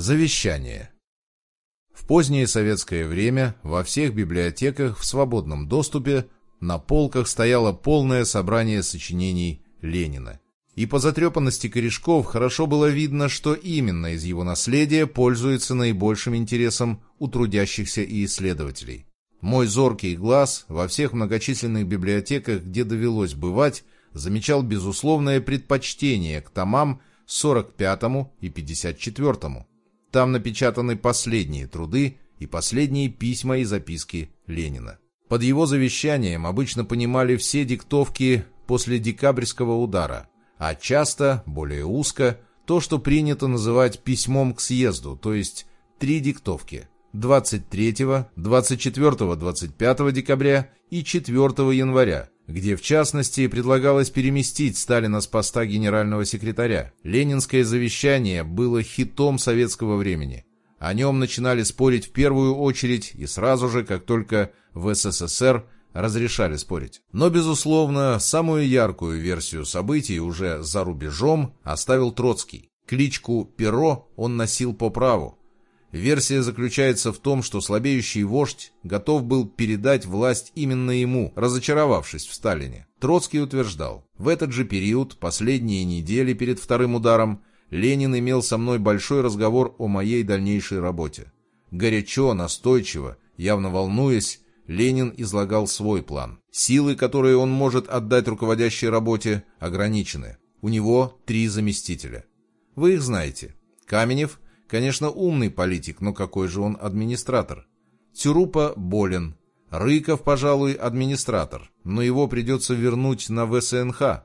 Завещание. В позднее советское время во всех библиотеках в свободном доступе на полках стояло полное собрание сочинений Ленина. И по затрепанности корешков хорошо было видно, что именно из его наследия пользуется наибольшим интересом у трудящихся и исследователей. Мой зоркий глаз во всех многочисленных библиотеках, где довелось бывать, замечал безусловное предпочтение к томам 45 и 54. Там напечатаны последние труды и последние письма и записки Ленина. Под его завещанием обычно понимали все диктовки после декабрьского удара, а часто, более узко, то, что принято называть письмом к съезду, то есть три диктовки 23, 24, 25 декабря и 4 января, где в частности предлагалось переместить Сталина с поста генерального секретаря. Ленинское завещание было хитом советского времени. О нем начинали спорить в первую очередь и сразу же, как только в СССР разрешали спорить. Но, безусловно, самую яркую версию событий уже за рубежом оставил Троцкий. Кличку «Перо» он носил по праву. Версия заключается в том, что слабеющий вождь готов был передать власть именно ему, разочаровавшись в Сталине. Троцкий утверждал, в этот же период, последние недели перед вторым ударом, Ленин имел со мной большой разговор о моей дальнейшей работе. Горячо, настойчиво, явно волнуясь, Ленин излагал свой план. Силы, которые он может отдать руководящей работе, ограничены. У него три заместителя. Вы их знаете. Каменев – Конечно, умный политик, но какой же он администратор? Тюрупа болен. Рыков, пожалуй, администратор, но его придется вернуть на ВСНХ.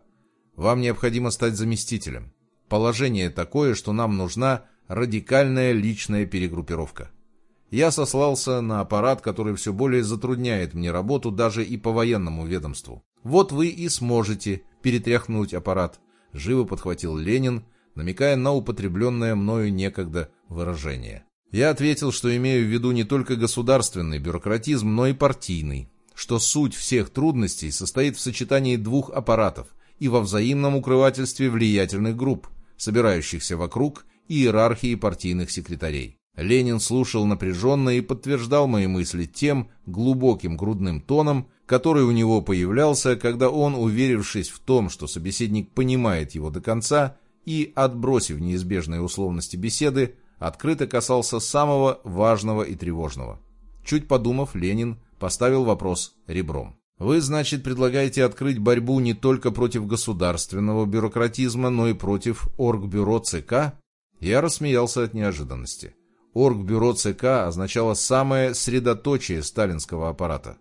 Вам необходимо стать заместителем. Положение такое, что нам нужна радикальная личная перегруппировка. Я сослался на аппарат, который все более затрудняет мне работу даже и по военному ведомству. Вот вы и сможете перетряхнуть аппарат, живо подхватил Ленин, намекая на употребленное мною некогда выражение. Я ответил, что имею в виду не только государственный бюрократизм, но и партийный, что суть всех трудностей состоит в сочетании двух аппаратов и во взаимном укрывательстве влиятельных групп, собирающихся вокруг иерархии партийных секретарей. Ленин слушал напряженно и подтверждал мои мысли тем глубоким грудным тоном, который у него появлялся, когда он, уверившись в том, что собеседник понимает его до конца, и, отбросив неизбежные условности беседы, открыто касался самого важного и тревожного. Чуть подумав, Ленин поставил вопрос ребром. Вы, значит, предлагаете открыть борьбу не только против государственного бюрократизма, но и против Оргбюро ЦК? Я рассмеялся от неожиданности. Оргбюро ЦК означало самое средоточие сталинского аппарата.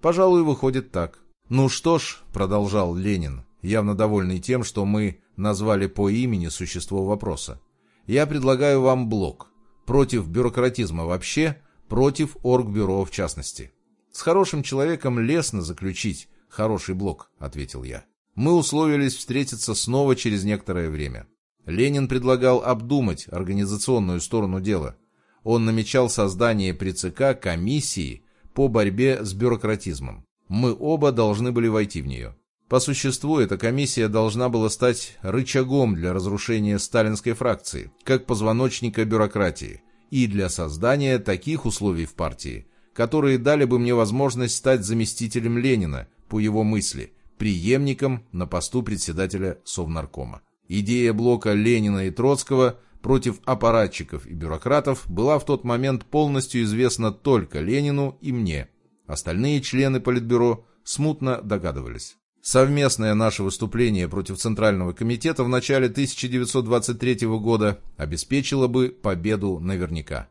Пожалуй, выходит так. Ну что ж, продолжал Ленин, явно довольный тем, что мы назвали по имени существо вопроса. Я предлагаю вам блок. Против бюрократизма вообще, против оргбюро в частности. С хорошим человеком лестно заключить хороший блок, ответил я. Мы условились встретиться снова через некоторое время. Ленин предлагал обдумать организационную сторону дела. Он намечал создание при ЦК комиссии по борьбе с бюрократизмом. Мы оба должны были войти в нее. По существу, эта комиссия должна была стать рычагом для разрушения сталинской фракции, как позвоночника бюрократии, и для создания таких условий в партии, которые дали бы мне возможность стать заместителем Ленина, по его мысли, преемником на посту председателя Совнаркома. Идея блока Ленина и Троцкого против аппаратчиков и бюрократов была в тот момент полностью известна только Ленину и мне. Остальные члены Политбюро смутно догадывались. Совместное наше выступление против Центрального комитета в начале 1923 года обеспечило бы победу наверняка.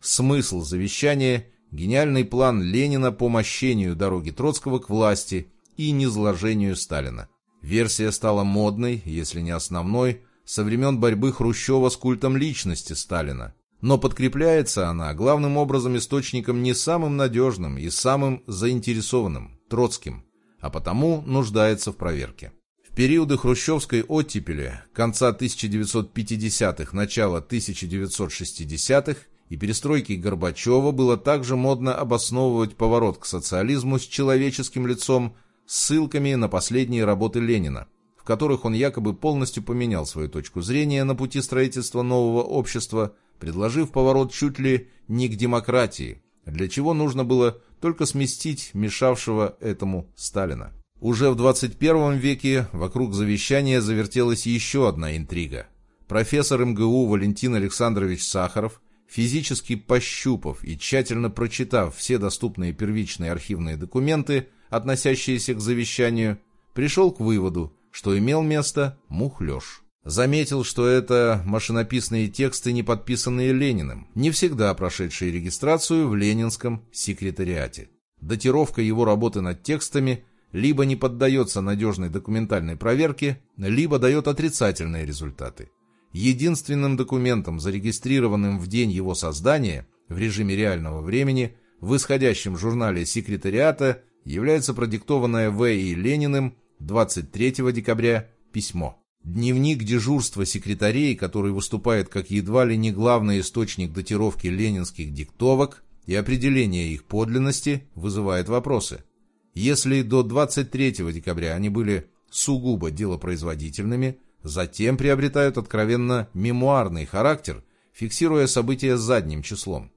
Смысл завещания – гениальный план Ленина по мощению дороги Троцкого к власти и низложению Сталина. Версия стала модной, если не основной, со времен борьбы Хрущева с культом личности Сталина. Но подкрепляется она главным образом источником не самым надежным и самым заинтересованным – Троцким – а потому нуждается в проверке. В периоды хрущевской оттепели конца 1950-х, начала 1960-х и перестройки Горбачева было также модно обосновывать поворот к социализму с человеческим лицом ссылками на последние работы Ленина, в которых он якобы полностью поменял свою точку зрения на пути строительства нового общества, предложив поворот чуть ли не к демократии, для чего нужно было только сместить мешавшего этому Сталина. Уже в 21 веке вокруг завещания завертелась еще одна интрига. Профессор МГУ Валентин Александрович Сахаров, физически пощупав и тщательно прочитав все доступные первичные архивные документы, относящиеся к завещанию, пришел к выводу, что имел место мухлёж. Заметил, что это машинописные тексты, не подписанные Лениным, не всегда прошедшие регистрацию в ленинском секретариате. Датировка его работы над текстами либо не поддается надежной документальной проверке, либо дает отрицательные результаты. Единственным документом, зарегистрированным в день его создания в режиме реального времени в исходящем журнале секретариата является продиктованное В. И. Лениным 23 декабря письмо. Дневник дежурства секретарей, который выступает как едва ли не главный источник датировки ленинских диктовок и определения их подлинности, вызывает вопросы. Если до 23 декабря они были сугубо делопроизводительными, затем приобретают откровенно мемуарный характер, фиксируя события задним числом.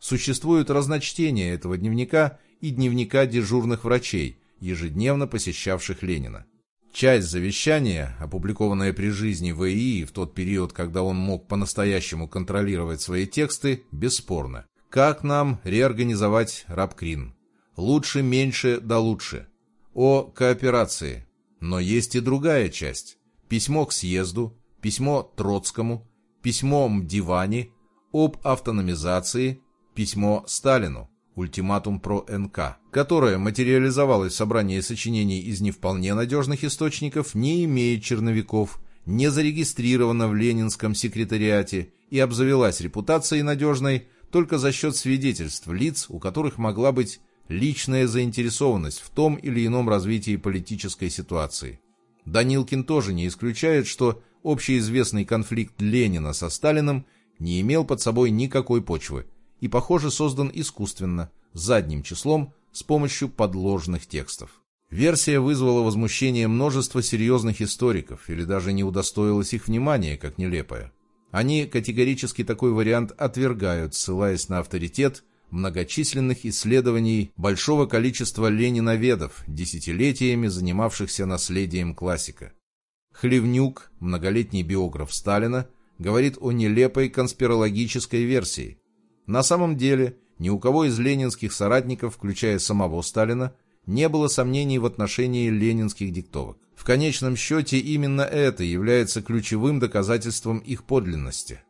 Существует разночтение этого дневника и дневника дежурных врачей, ежедневно посещавших Ленина. Часть завещания, опубликованная при жизни В.И. в тот период, когда он мог по-настоящему контролировать свои тексты, бесспорно. Как нам реорганизовать Рабкрин? Лучше, меньше, да лучше. О кооперации. Но есть и другая часть. Письмо к съезду, письмо Троцкому, письмо Мдивани, об автономизации, письмо Сталину, ультиматум про НК, которое материализовалось в собрании сочинений из не вполне надежных источников, не имеет черновиков, не зарегистрировано в Ленинском секретариате и обзавелась репутацией надежной только за счет свидетельств лиц, у которых могла быть личная заинтересованность в том или ином развитии политической ситуации. Данилкин тоже не исключает, что общеизвестный конфликт Ленина со Сталиным не имел под собой никакой почвы и, похоже, создан искусственно, задним числом, с помощью подложных текстов. Версия вызвала возмущение множества серьезных историков или даже не удостоилась их внимания, как нелепая. Они категорически такой вариант отвергают, ссылаясь на авторитет многочисленных исследований большого количества лениноведов, десятилетиями занимавшихся наследием классика. Хлевнюк, многолетний биограф Сталина, говорит о нелепой конспирологической версии. На самом деле, ни у кого из ленинских соратников, включая самого Сталина, не было сомнений в отношении ленинских диктовок. В конечном счете именно это является ключевым доказательством их подлинности.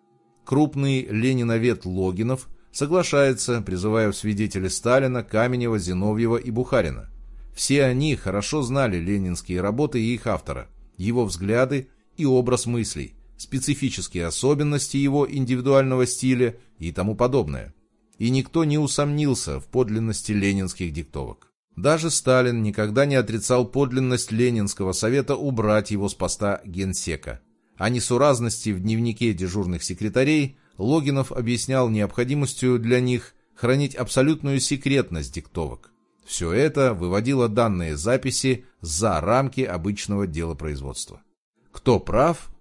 Крупный лениновед Логинов – соглашается, призывая в свидетели Сталина, Каменева, Зиновьева и Бухарина. Все они хорошо знали ленинские работы и их автора, его взгляды и образ мыслей, специфические особенности его индивидуального стиля и тому подобное. И никто не усомнился в подлинности ленинских диктовок. Даже Сталин никогда не отрицал подлинность Ленинского совета убрать его с поста генсека. О несуразности в дневнике дежурных секретарей Логинов объяснял необходимостью для них хранить абсолютную секретность диктовок. Все это выводило данные записи за рамки обычного делопроизводства. Кто прав?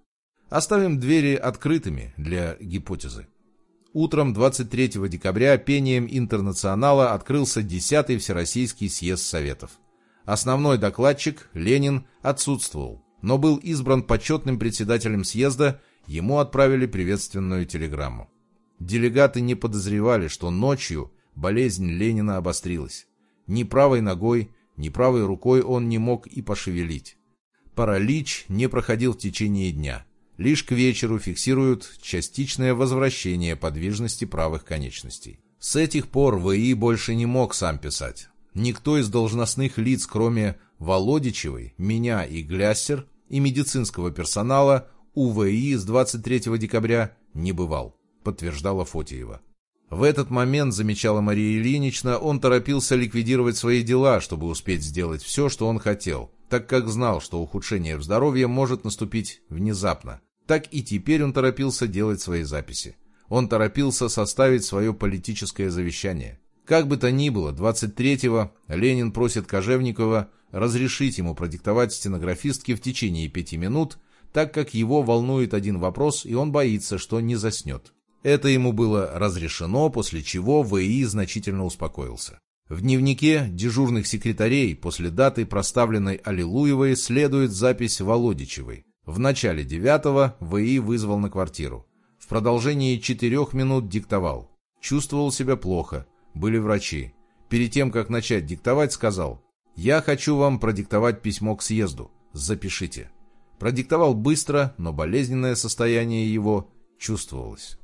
Оставим двери открытыми для гипотезы. Утром 23 декабря пением Интернационала открылся 10-й Всероссийский съезд Советов. Основной докладчик, Ленин, отсутствовал, но был избран почетным председателем съезда ему отправили приветственную телеграмму. Делегаты не подозревали, что ночью болезнь Ленина обострилась. Ни правой ногой, ни правой рукой он не мог и пошевелить. Паралич не проходил в течение дня. Лишь к вечеру фиксируют частичное возвращение подвижности правых конечностей. С этих пор ВИ больше не мог сам писать. Никто из должностных лиц, кроме Володичевой, меня и Гляссер, и медицинского персонала, УВИ с 23 декабря не бывал, подтверждала Фотиева. В этот момент, замечала Мария Ильинична, он торопился ликвидировать свои дела, чтобы успеть сделать все, что он хотел, так как знал, что ухудшение в здоровье может наступить внезапно. Так и теперь он торопился делать свои записи. Он торопился составить свое политическое завещание. Как бы то ни было, 23-го Ленин просит Кожевникова разрешить ему продиктовать стенографистке в течение пяти минут – так как его волнует один вопрос, и он боится, что не заснет. Это ему было разрешено, после чего ВИ значительно успокоился. В дневнике дежурных секретарей после даты, проставленной Аллилуевой, следует запись Володичевой. В начале девятого ВИ вызвал на квартиру. В продолжении четырех минут диктовал. Чувствовал себя плохо. Были врачи. Перед тем, как начать диктовать, сказал «Я хочу вам продиктовать письмо к съезду. Запишите». Продиктовал быстро, но болезненное состояние его чувствовалось.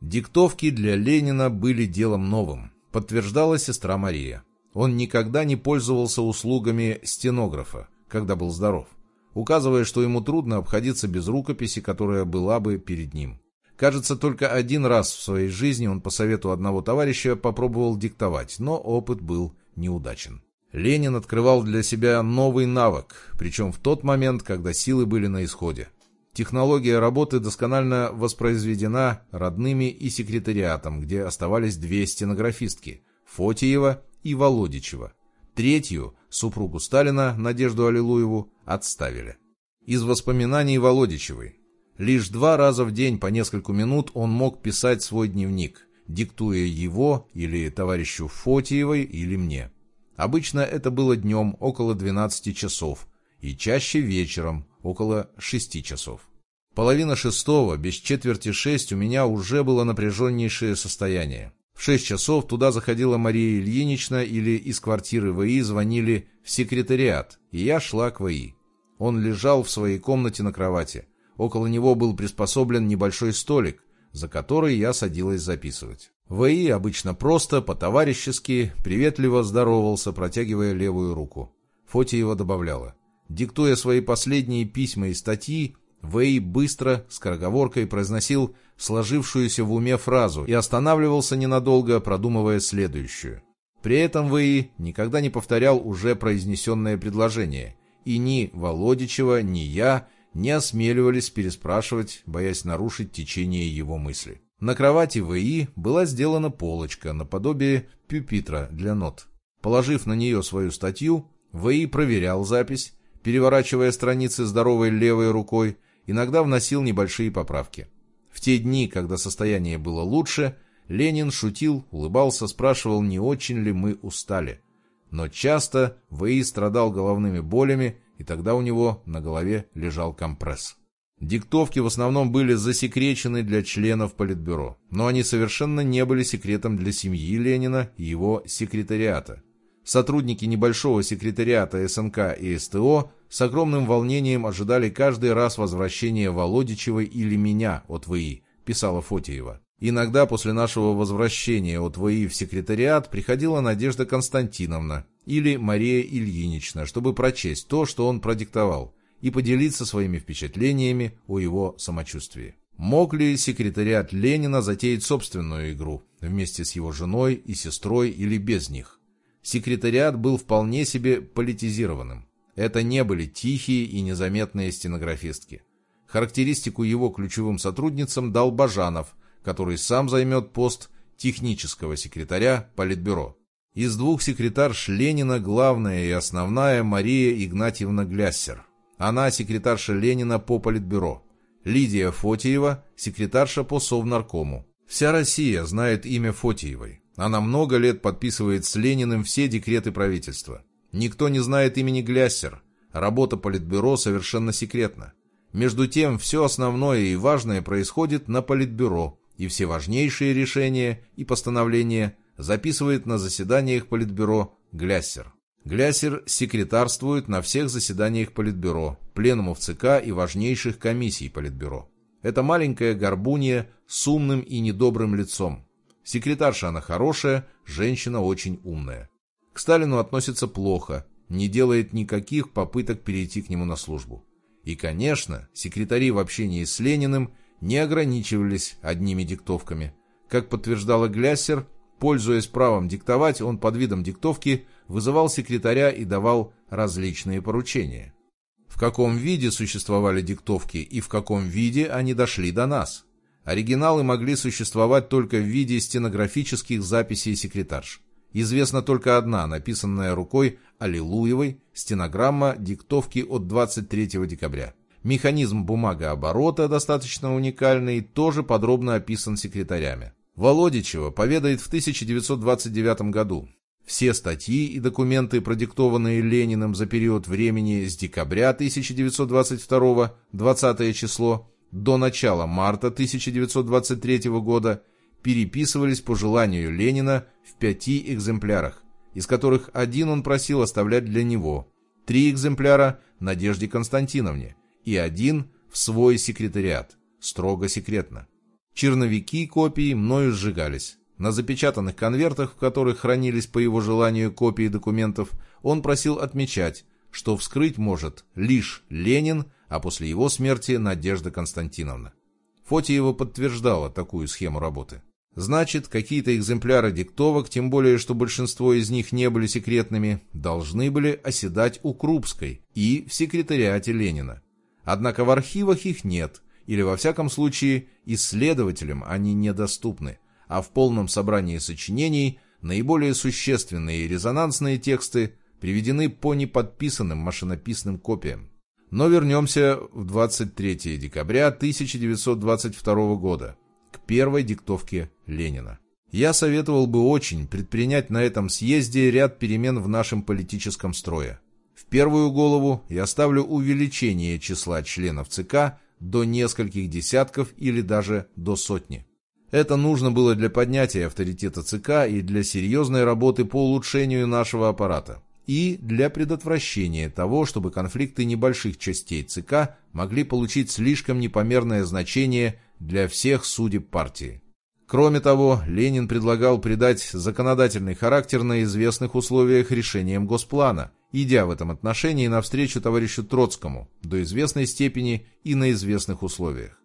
Диктовки для Ленина были делом новым, подтверждала сестра Мария. Он никогда не пользовался услугами стенографа, когда был здоров, указывая, что ему трудно обходиться без рукописи, которая была бы перед ним. Кажется, только один раз в своей жизни он по совету одного товарища попробовал диктовать, но опыт был неудачен. Ленин открывал для себя новый навык, причем в тот момент, когда силы были на исходе. Технология работы досконально воспроизведена родными и секретариатом, где оставались две стенографистки – Фотиева и Володичева. Третью, супругу Сталина, Надежду Аллилуеву, отставили. Из воспоминаний Володичевой. Лишь два раза в день по несколько минут он мог писать свой дневник, диктуя его или товарищу Фотиевой или мне. Обычно это было днем около 12 часов и чаще вечером около шести часов. Половина шестого, без четверти шесть, у меня уже было напряженнейшее состояние. В шесть часов туда заходила Мария Ильинична или из квартиры ВИ звонили в секретариат, и я шла к ВИ. Он лежал в своей комнате на кровати. Около него был приспособлен небольшой столик, за который я садилась записывать. ВИ обычно просто, по-товарищески, приветливо здоровался, протягивая левую руку. Фотиева добавляла. Диктуя свои последние письма и статьи, Вэй быстро, скороговоркой произносил сложившуюся в уме фразу и останавливался ненадолго, продумывая следующую. При этом Вэй никогда не повторял уже произнесенное предложение, и ни Володичева, ни я не осмеливались переспрашивать, боясь нарушить течение его мысли. На кровати ВИ была сделана полочка наподобие пюпитра для нот. Положив на нее свою статью, ВИ проверял запись, переворачивая страницы здоровой левой рукой, иногда вносил небольшие поправки. В те дни, когда состояние было лучше, Ленин шутил, улыбался, спрашивал, не очень ли мы устали. Но часто ВИ страдал головными болями, и тогда у него на голове лежал компресс. Диктовки в основном были засекречены для членов Политбюро, но они совершенно не были секретом для семьи Ленина и его секретариата. Сотрудники небольшого секретариата СНК и СТО с огромным волнением ожидали каждый раз возвращения Володичевой или меня от ВИ, писала Фотиева. Иногда после нашего возвращения от ВИ в секретариат приходила Надежда Константиновна или Мария Ильинична, чтобы прочесть то, что он продиктовал, и поделиться своими впечатлениями о его самочувствии. Мог ли секретариат Ленина затеять собственную игру вместе с его женой и сестрой или без них? Секретариат был вполне себе политизированным. Это не были тихие и незаметные стенографистки. Характеристику его ключевым сотрудницам дал Бажанов, который сам займет пост технического секретаря Политбюро. Из двух секретарш Ленина главная и основная Мария Игнатьевна Гляссер. Она секретарша Ленина по Политбюро. Лидия Фотиева, секретарша по Совнаркому. Вся Россия знает имя Фотиевой. Она много лет подписывает с Лениным все декреты правительства. Никто не знает имени Гляссер. Работа Политбюро совершенно секретна. Между тем, все основное и важное происходит на Политбюро, и все важнейшие решения и постановления записывает на заседаниях Политбюро Гляссер. Гляссер секретарствует на всех заседаниях Политбюро, пленумов ЦК и важнейших комиссий Политбюро. Это маленькая горбунья с умным и недобрым лицом. Секретарша она хорошая, женщина очень умная. К Сталину относится плохо, не делает никаких попыток перейти к нему на службу. И, конечно, секретари в общении с Лениным не ограничивались одними диктовками. Как подтверждала Гляссер, пользуясь правом диктовать, он под видом диктовки вызывал секретаря и давал различные поручения. В каком виде существовали диктовки и в каком виде они дошли до нас – Оригиналы могли существовать только в виде стенографических записей секретарш. Известна только одна, написанная рукой Аллилуевой, стенограмма диктовки от 23 декабря. Механизм бумагооборота, достаточно уникальный, тоже подробно описан секретарями. Володичева поведает в 1929 году. Все статьи и документы, продиктованные Лениным за период времени с декабря 1922 20 число до начала марта 1923 года, переписывались по желанию Ленина в пяти экземплярах, из которых один он просил оставлять для него, три экземпляра Надежде Константиновне и один в свой секретариат, строго секретно. Черновики копий мною сжигались. На запечатанных конвертах, в которых хранились по его желанию копии документов, он просил отмечать, что вскрыть может лишь Ленин, а после его смерти Надежда Константиновна. Фотиева подтверждала такую схему работы. Значит, какие-то экземпляры диктовок, тем более, что большинство из них не были секретными, должны были оседать у Крупской и в секретариате Ленина. Однако в архивах их нет, или во всяком случае исследователям они недоступны, а в полном собрании сочинений наиболее существенные и резонансные тексты приведены по неподписанным машинописным копиям. Но вернемся в 23 декабря 1922 года, к первой диктовке Ленина. Я советовал бы очень предпринять на этом съезде ряд перемен в нашем политическом строе. В первую голову я ставлю увеличение числа членов ЦК до нескольких десятков или даже до сотни. Это нужно было для поднятия авторитета ЦК и для серьезной работы по улучшению нашего аппарата, и для предотвращения того, чтобы конфликты небольших частей ЦК могли получить слишком непомерное значение для всех судеб партии. Кроме того, Ленин предлагал придать законодательный характер на известных условиях решениям Госплана, идя в этом отношении навстречу товарищу Троцкому до известной степени и на известных условиях.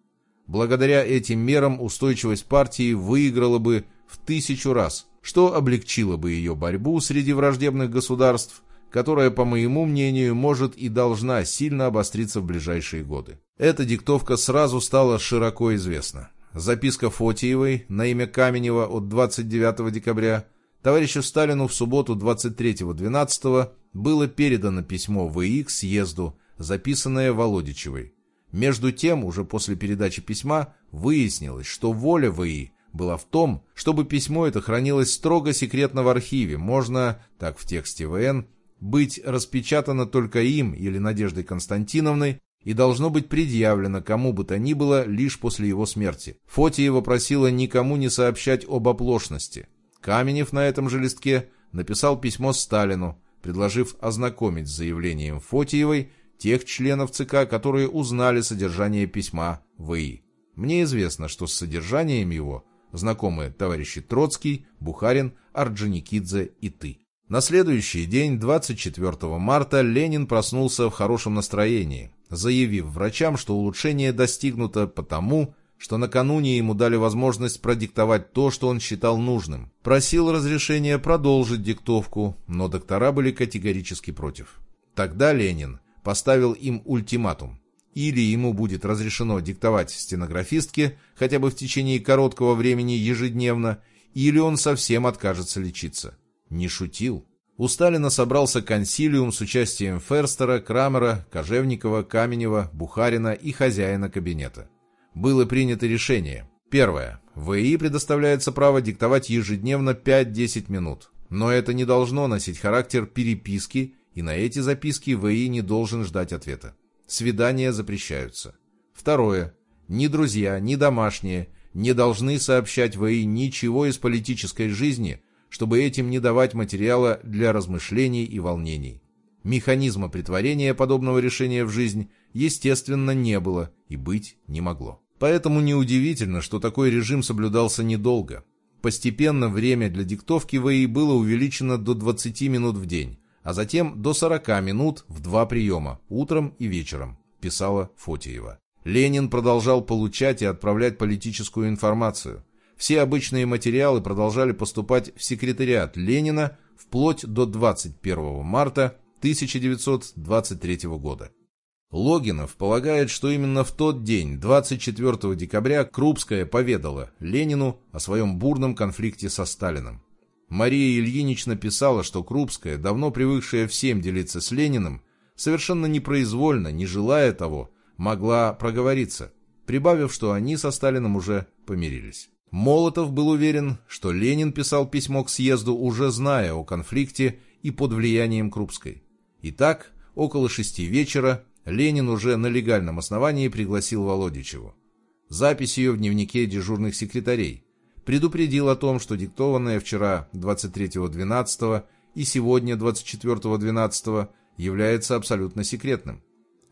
Благодаря этим мерам устойчивость партии выиграла бы в тысячу раз, что облегчило бы ее борьбу среди враждебных государств, которая, по моему мнению, может и должна сильно обостриться в ближайшие годы. Эта диктовка сразу стала широко известна. Записка Фотиевой на имя Каменева от 29 декабря товарищу Сталину в субботу 23.12 было передано письмо ВИ к съезду, записанное Володичевой. Между тем, уже после передачи письма, выяснилось, что воля ВИ была в том, чтобы письмо это хранилось строго секретно в архиве, можно, так в тексте ВН, быть распечатано только им или Надеждой Константиновной и должно быть предъявлено кому бы то ни было лишь после его смерти. Фотиева просила никому не сообщать об оплошности. Каменев на этом же листке написал письмо Сталину, предложив ознакомить с заявлением Фотиевой тех членов ЦК, которые узнали содержание письма ВИ. Мне известно, что с содержанием его знакомы товарищи Троцкий, Бухарин, Орджоникидзе и ты. На следующий день, 24 марта, Ленин проснулся в хорошем настроении, заявив врачам, что улучшение достигнуто потому, что накануне ему дали возможность продиктовать то, что он считал нужным. Просил разрешения продолжить диктовку, но доктора были категорически против. Тогда Ленин поставил им ультиматум. Или ему будет разрешено диктовать стенографистке хотя бы в течение короткого времени ежедневно, или он совсем откажется лечиться. Не шутил. У Сталина собрался консилиум с участием Ферстера, Крамера, Кожевникова, Каменева, Бухарина и хозяина кабинета. Было принято решение. Первое. ВИ предоставляется право диктовать ежедневно 5-10 минут. Но это не должно носить характер переписки и на эти записки ВИ не должен ждать ответа. Свидания запрещаются. Второе. Ни друзья, ни домашние не должны сообщать ВИ ничего из политической жизни, чтобы этим не давать материала для размышлений и волнений. Механизма притворения подобного решения в жизнь, естественно, не было и быть не могло. Поэтому неудивительно, что такой режим соблюдался недолго. Постепенно время для диктовки ВИ было увеличено до 20 минут в день, а затем до 40 минут в два приема, утром и вечером, писала Фотиева. Ленин продолжал получать и отправлять политическую информацию. Все обычные материалы продолжали поступать в секретариат Ленина вплоть до 21 марта 1923 года. Логинов полагает, что именно в тот день, 24 декабря, Крупская поведала Ленину о своем бурном конфликте со Сталиным. Мария Ильинична писала, что Крупская, давно привыкшая всем делиться с Лениным, совершенно непроизвольно, не желая того, могла проговориться, прибавив, что они со Сталином уже помирились. Молотов был уверен, что Ленин писал письмо к съезду, уже зная о конфликте и под влиянием Крупской. Итак, около шести вечера Ленин уже на легальном основании пригласил Володичеву. Запись ее в дневнике дежурных секретарей. Предупредил о том, что диктованное вчера 23.12 и сегодня 24.12 является абсолютно секретным.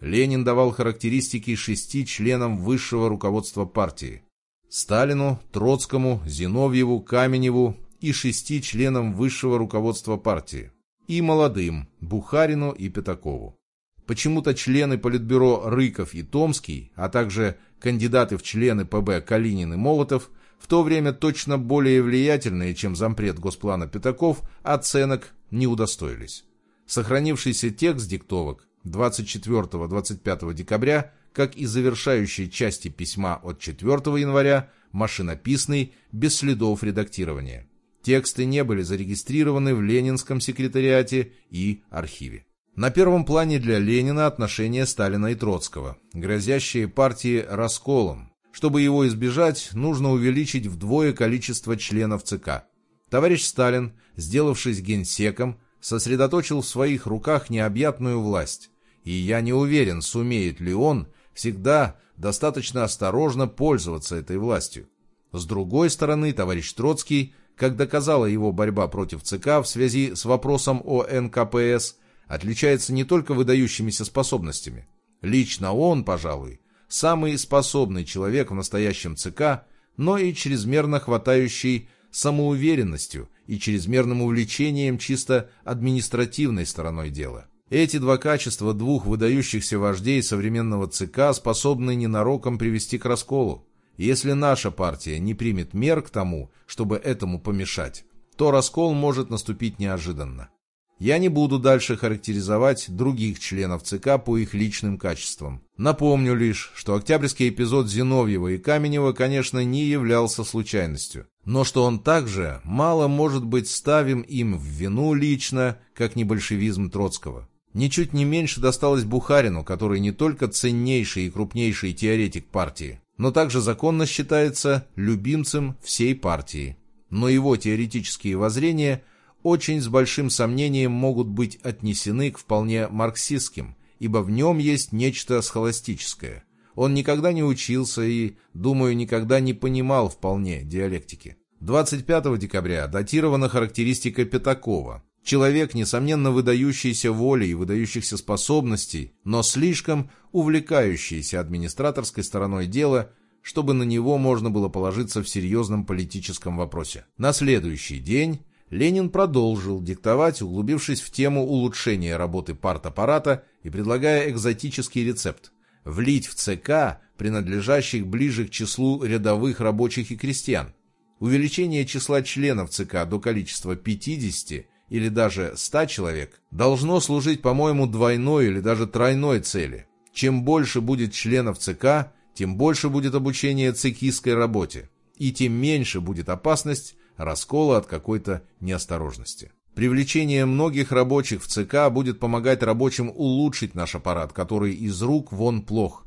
Ленин давал характеристики шести членам высшего руководства партии. Сталину, Троцкому, Зиновьеву, Каменеву и шести членам высшего руководства партии. И молодым, Бухарину и Пятакову. Почему-то члены Политбюро Рыков и Томский, а также кандидаты в члены ПБ Калинин и Молотов, в то время точно более влиятельные, чем зампред Госплана Пятаков, оценок не удостоились. Сохранившийся текст диктовок 24-25 декабря, как и завершающей части письма от 4 января, машинописный, без следов редактирования. Тексты не были зарегистрированы в Ленинском секретариате и архиве. На первом плане для Ленина отношения Сталина и Троцкого, грозящие партии расколом. Чтобы его избежать, нужно увеличить вдвое количество членов ЦК. Товарищ Сталин, сделавшись генсеком, сосредоточил в своих руках необъятную власть. И я не уверен, сумеет ли он всегда достаточно осторожно пользоваться этой властью. С другой стороны, товарищ Троцкий, как доказала его борьба против ЦК в связи с вопросом о НКПС, отличается не только выдающимися способностями. Лично он, пожалуй, самый способный человек в настоящем ЦК, но и чрезмерно хватающий самоуверенностью и чрезмерным увлечением чисто административной стороной дела. Эти два качества двух выдающихся вождей современного ЦК способны ненароком привести к расколу. Если наша партия не примет мер к тому, чтобы этому помешать, то раскол может наступить неожиданно. Я не буду дальше характеризовать других членов ЦК по их личным качествам. Напомню лишь, что октябрьский эпизод Зиновьева и Каменева, конечно, не являлся случайностью, но что он также мало может быть ставим им в вину лично, как не большевизм Троцкого. Ничуть не меньше досталось Бухарину, который не только ценнейший и крупнейший теоретик партии, но также законно считается любимцем всей партии. Но его теоретические воззрения – очень с большим сомнением могут быть отнесены к вполне марксистским, ибо в нем есть нечто схоластическое. Он никогда не учился и, думаю, никогда не понимал вполне диалектики. 25 декабря датирована характеристика Пятакова. Человек, несомненно, выдающийся волей и выдающихся способностей, но слишком увлекающийся администраторской стороной дела, чтобы на него можно было положиться в серьезном политическом вопросе. На следующий день Ленин продолжил диктовать, углубившись в тему улучшения работы партаппарата и предлагая экзотический рецепт – влить в ЦК принадлежащих ближе к числу рядовых рабочих и крестьян. Увеличение числа членов ЦК до количества 50 или даже 100 человек должно служить, по-моему, двойной или даже тройной цели. Чем больше будет членов ЦК, тем больше будет обучение цикистской работе, и тем меньше будет опасность раскола от какой-то неосторожности. Привлечение многих рабочих в ЦК будет помогать рабочим улучшить наш аппарат, который из рук вон плох.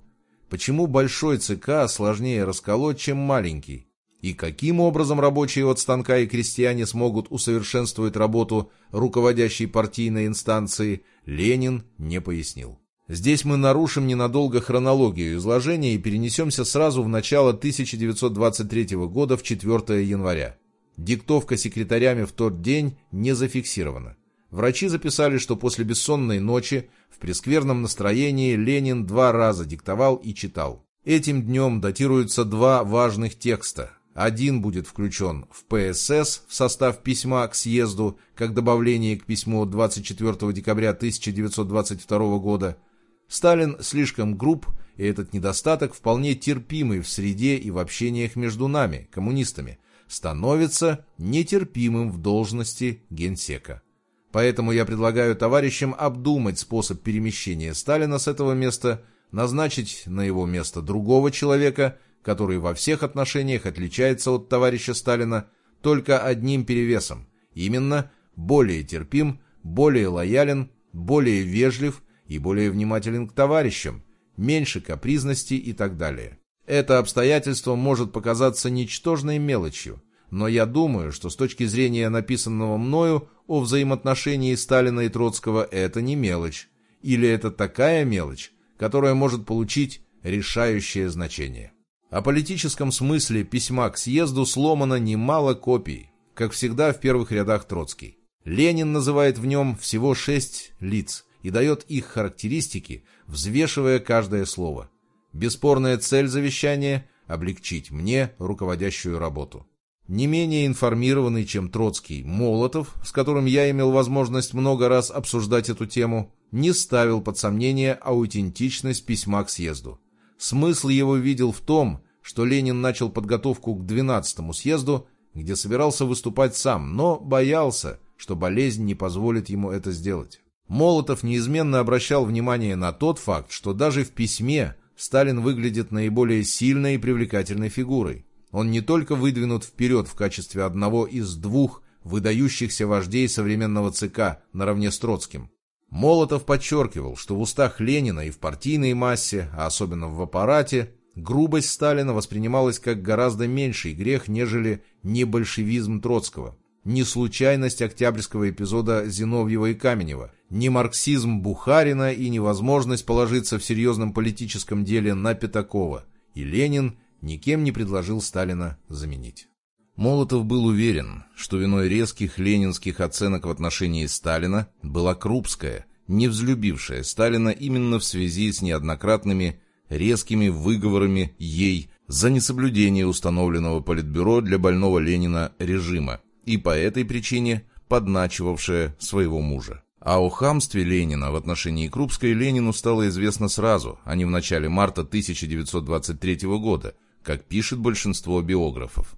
Почему большой ЦК сложнее расколоть, чем маленький? И каким образом рабочие от станка и крестьяне смогут усовершенствовать работу руководящей партийной инстанции, Ленин не пояснил. Здесь мы нарушим ненадолго хронологию изложения и перенесемся сразу в начало 1923 года в 4 января. Диктовка секретарями в тот день не зафиксирована. Врачи записали, что после бессонной ночи в прескверном настроении Ленин два раза диктовал и читал. Этим днем датируются два важных текста. Один будет включен в ПСС в состав письма к съезду, как добавление к письму 24 декабря 1922 года. Сталин слишком груб, и этот недостаток вполне терпимый в среде и в общениях между нами, коммунистами, становится нетерпимым в должности генсека. Поэтому я предлагаю товарищам обдумать способ перемещения Сталина с этого места, назначить на его место другого человека, который во всех отношениях отличается от товарища Сталина только одним перевесом, именно более терпим, более лоялен, более вежлив и более внимателен к товарищам, меньше капризности и так далее. Это обстоятельство может показаться ничтожной мелочью, но я думаю, что с точки зрения написанного мною о взаимоотношении Сталина и Троцкого это не мелочь, или это такая мелочь, которая может получить решающее значение. О политическом смысле письма к съезду сломано немало копий, как всегда в первых рядах Троцкий. Ленин называет в нем всего шесть лиц и дает их характеристики, взвешивая каждое слово. Бесспорная цель завещания – облегчить мне руководящую работу. Не менее информированный, чем Троцкий, Молотов, с которым я имел возможность много раз обсуждать эту тему, не ставил под сомнение аутентичность письма к съезду. Смысл его видел в том, что Ленин начал подготовку к 12-му съезду, где собирался выступать сам, но боялся, что болезнь не позволит ему это сделать. Молотов неизменно обращал внимание на тот факт, что даже в письме Сталин выглядит наиболее сильной и привлекательной фигурой. Он не только выдвинут вперед в качестве одного из двух выдающихся вождей современного ЦК наравне с Троцким, Молотов подчеркивал, что в устах Ленина и в партийной массе, а особенно в аппарате, грубость Сталина воспринималась как гораздо меньший грех, нежели небольшевизм Троцкого, не случайность октябрьского эпизода Зиновьева и Каменева, не марксизм Бухарина и невозможность положиться в серьезном политическом деле на Пятакова, и Ленин никем не предложил Сталина заменить. Молотов был уверен, что виной резких ленинских оценок в отношении Сталина была Крупская, не взлюбившая Сталина именно в связи с неоднократными резкими выговорами ей за несоблюдение установленного Политбюро для больного Ленина режима и по этой причине подначивавшая своего мужа. А о хамстве Ленина в отношении Крупской Ленину стало известно сразу, а не в начале марта 1923 года, как пишет большинство биографов.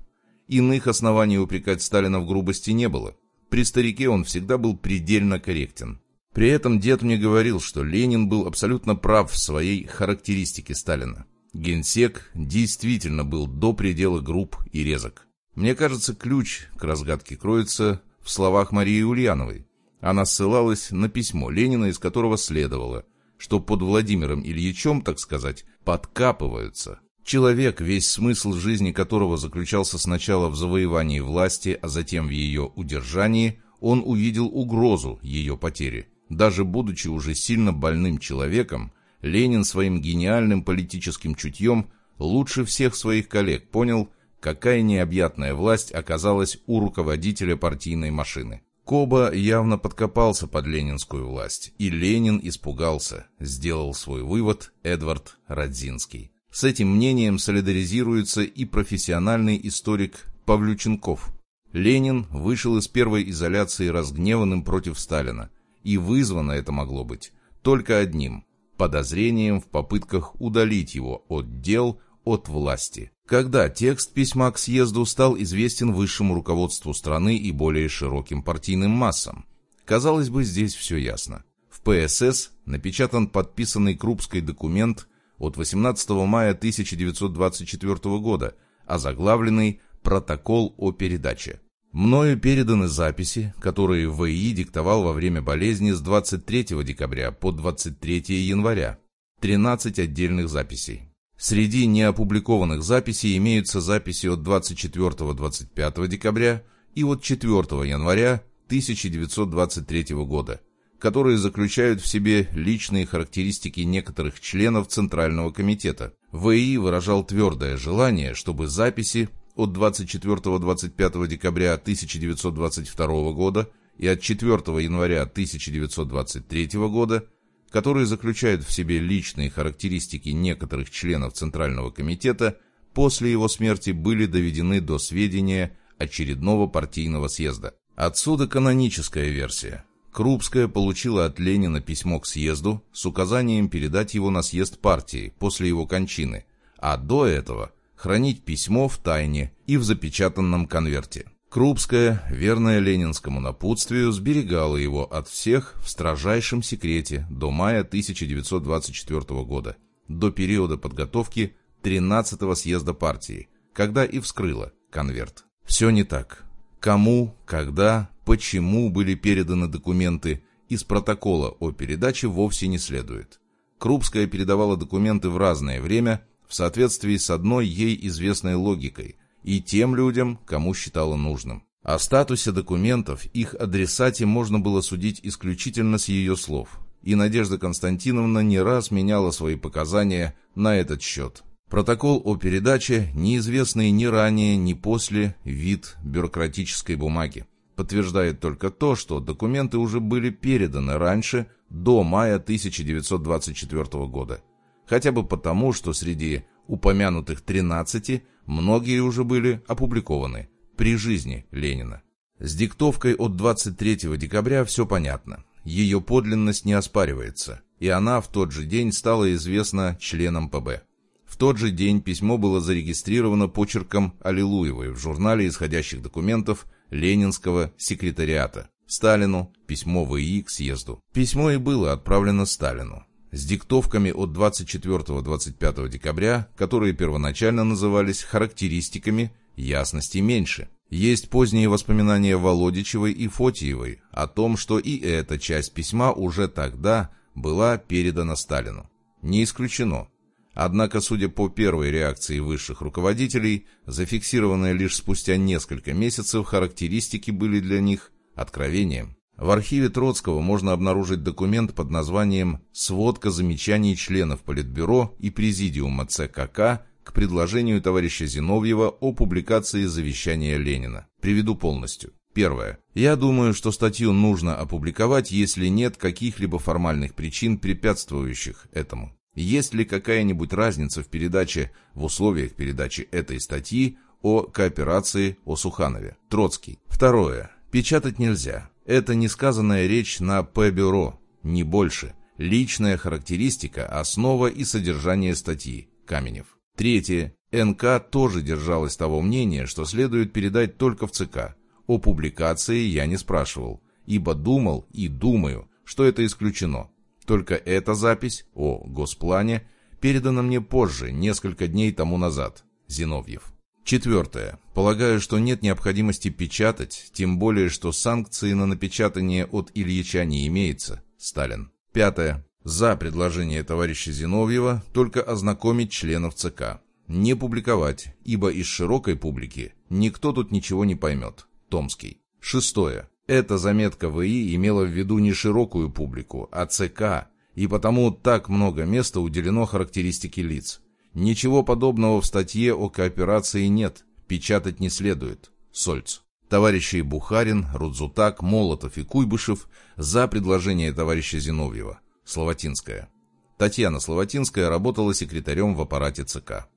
Иных оснований упрекать Сталина в грубости не было. При старике он всегда был предельно корректен. При этом дед мне говорил, что Ленин был абсолютно прав в своей характеристике Сталина. Генсек действительно был до предела груб и резок. Мне кажется, ключ к разгадке кроется в словах Марии Ульяновой. Она ссылалась на письмо Ленина, из которого следовало, что под Владимиром Ильичем, так сказать, подкапываются Человек, весь смысл жизни которого заключался сначала в завоевании власти, а затем в ее удержании, он увидел угрозу ее потери. Даже будучи уже сильно больным человеком, Ленин своим гениальным политическим чутьем лучше всех своих коллег понял, какая необъятная власть оказалась у руководителя партийной машины. Коба явно подкопался под ленинскую власть, и Ленин испугался, сделал свой вывод Эдвард Радзинский. С этим мнением солидаризируется и профессиональный историк Павлюченков. Ленин вышел из первой изоляции разгневанным против Сталина, и вызвано это могло быть только одним – подозрением в попытках удалить его от дел, от власти. Когда текст письма к съезду стал известен высшему руководству страны и более широким партийным массам? Казалось бы, здесь все ясно. В ПСС напечатан подписанный Крупской документ от 18 мая 1924 года, озаглавленный «Протокол о передаче». Мною переданы записи, которые ВИИ диктовал во время болезни с 23 декабря по 23 января. 13 отдельных записей. Среди неопубликованных записей имеются записи от 24-25 декабря и от 4 января 1923 года которые заключают в себе личные характеристики некоторых членов Центрального комитета. ВИИ выражал твердое желание, чтобы записи от 24-25 декабря 1922 года и от 4 января 1923 года, которые заключают в себе личные характеристики некоторых членов Центрального комитета, после его смерти были доведены до сведения очередного партийного съезда. Отсюда каноническая версия. Крупская получила от Ленина письмо к съезду с указанием передать его на съезд партии после его кончины, а до этого хранить письмо в тайне и в запечатанном конверте. Крупская, верная ленинскому напутствию, сберегала его от всех в строжайшем секрете до мая 1924 года, до периода подготовки 13-го съезда партии, когда и вскрыла конверт. Все не так. Кому, когда, почему были переданы документы из протокола о передаче вовсе не следует. Крупская передавала документы в разное время в соответствии с одной ей известной логикой и тем людям, кому считала нужным. О статусе документов, их адресате можно было судить исключительно с ее слов, и Надежда Константиновна не раз меняла свои показания на этот счет. Протокол о передаче, неизвестный ни ранее, ни после вид бюрократической бумаги, подтверждает только то, что документы уже были переданы раньше, до мая 1924 года. Хотя бы потому, что среди упомянутых 13 многие уже были опубликованы при жизни Ленина. С диктовкой от 23 декабря все понятно. Ее подлинность не оспаривается, и она в тот же день стала известна членам ПБ. В тот же день письмо было зарегистрировано почерком Аллилуевой в журнале исходящих документов Ленинского секретариата. Сталину, письмо ВИИ к съезду. Письмо и было отправлено Сталину. С диктовками от 24-25 декабря, которые первоначально назывались характеристиками, ясности меньше. Есть поздние воспоминания Володичевой и Фотиевой о том, что и эта часть письма уже тогда была передана Сталину. Не исключено. Однако, судя по первой реакции высших руководителей, зафиксированные лишь спустя несколько месяцев, характеристики были для них откровением. В архиве Троцкого можно обнаружить документ под названием «Сводка замечаний членов Политбюро и Президиума ЦКК к предложению товарища Зиновьева о публикации завещания Ленина. Приведу полностью. Первое. Я думаю, что статью нужно опубликовать, если нет каких-либо формальных причин, препятствующих этому. Есть ли какая-нибудь разница в передаче, в условиях передачи этой статьи о кооперации о Суханове? Троцкий. Второе. Печатать нельзя. Это несказанная речь на П-бюро, не больше. Личная характеристика, основа и содержание статьи. Каменев. Третье. НК тоже держалась того мнения, что следует передать только в ЦК. О публикации я не спрашивал, ибо думал и думаю, что это исключено. Только эта запись о госплане передана мне позже, несколько дней тому назад. Зиновьев. Четвертое. Полагаю, что нет необходимости печатать, тем более, что санкции на напечатание от Ильича не имеется. Сталин. Пятое. За предложение товарища Зиновьева только ознакомить членов ЦК. Не публиковать, ибо из широкой публики никто тут ничего не поймет. Томский. Шестое. Эта заметка ВИ имела в виду не широкую публику, а ЦК, и потому так много места уделено характеристике лиц. Ничего подобного в статье о кооперации нет, печатать не следует. Сольц. Товарищи Бухарин, Рудзутак, Молотов и Куйбышев за предложение товарища Зиновьева. Словатинская. Татьяна Словатинская работала секретарем в аппарате ЦК.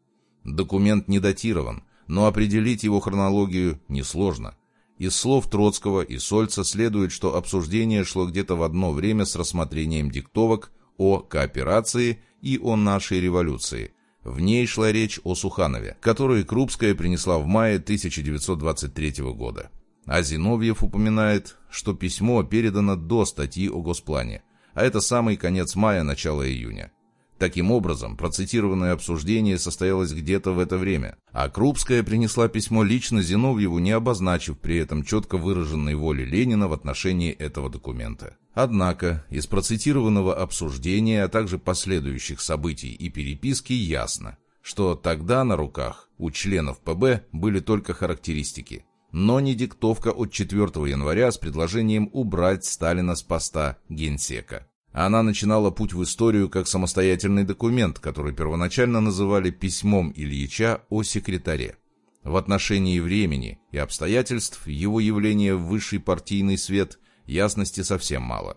Документ не датирован, но определить его хронологию несложно. Из слов Троцкого и Сольца следует, что обсуждение шло где-то в одно время с рассмотрением диктовок о кооперации и о нашей революции. В ней шла речь о Суханове, который Крупская принесла в мае 1923 года. А Зиновьев упоминает, что письмо передано до статьи о Госплане – а это самый конец мая, начало июня. Таким образом, процитированное обсуждение состоялось где-то в это время, а Крупская принесла письмо лично Зиновьеву, не обозначив при этом четко выраженной воли Ленина в отношении этого документа. Однако, из процитированного обсуждения, а также последующих событий и переписки ясно, что тогда на руках у членов ПБ были только характеристики, но не диктовка от 4 января с предложением убрать Сталина с поста генсека. Она начинала путь в историю как самостоятельный документ, который первоначально называли «письмом Ильича о секретаре». В отношении времени и обстоятельств его явления в высший партийный свет ясности совсем мало.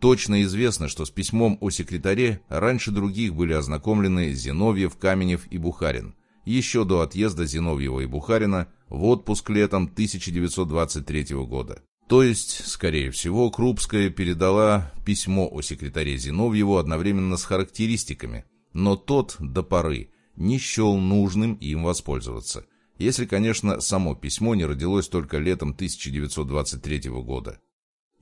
Точно известно, что с письмом о секретаре раньше других были ознакомлены Зиновьев, Каменев и Бухарин, еще до отъезда Зиновьева и Бухарина в отпуск летом 1923 года. То есть, скорее всего, Крупская передала письмо о секретаре Зиновьеву одновременно с характеристиками, но тот до поры не счел нужным им воспользоваться, если, конечно, само письмо не родилось только летом 1923 года.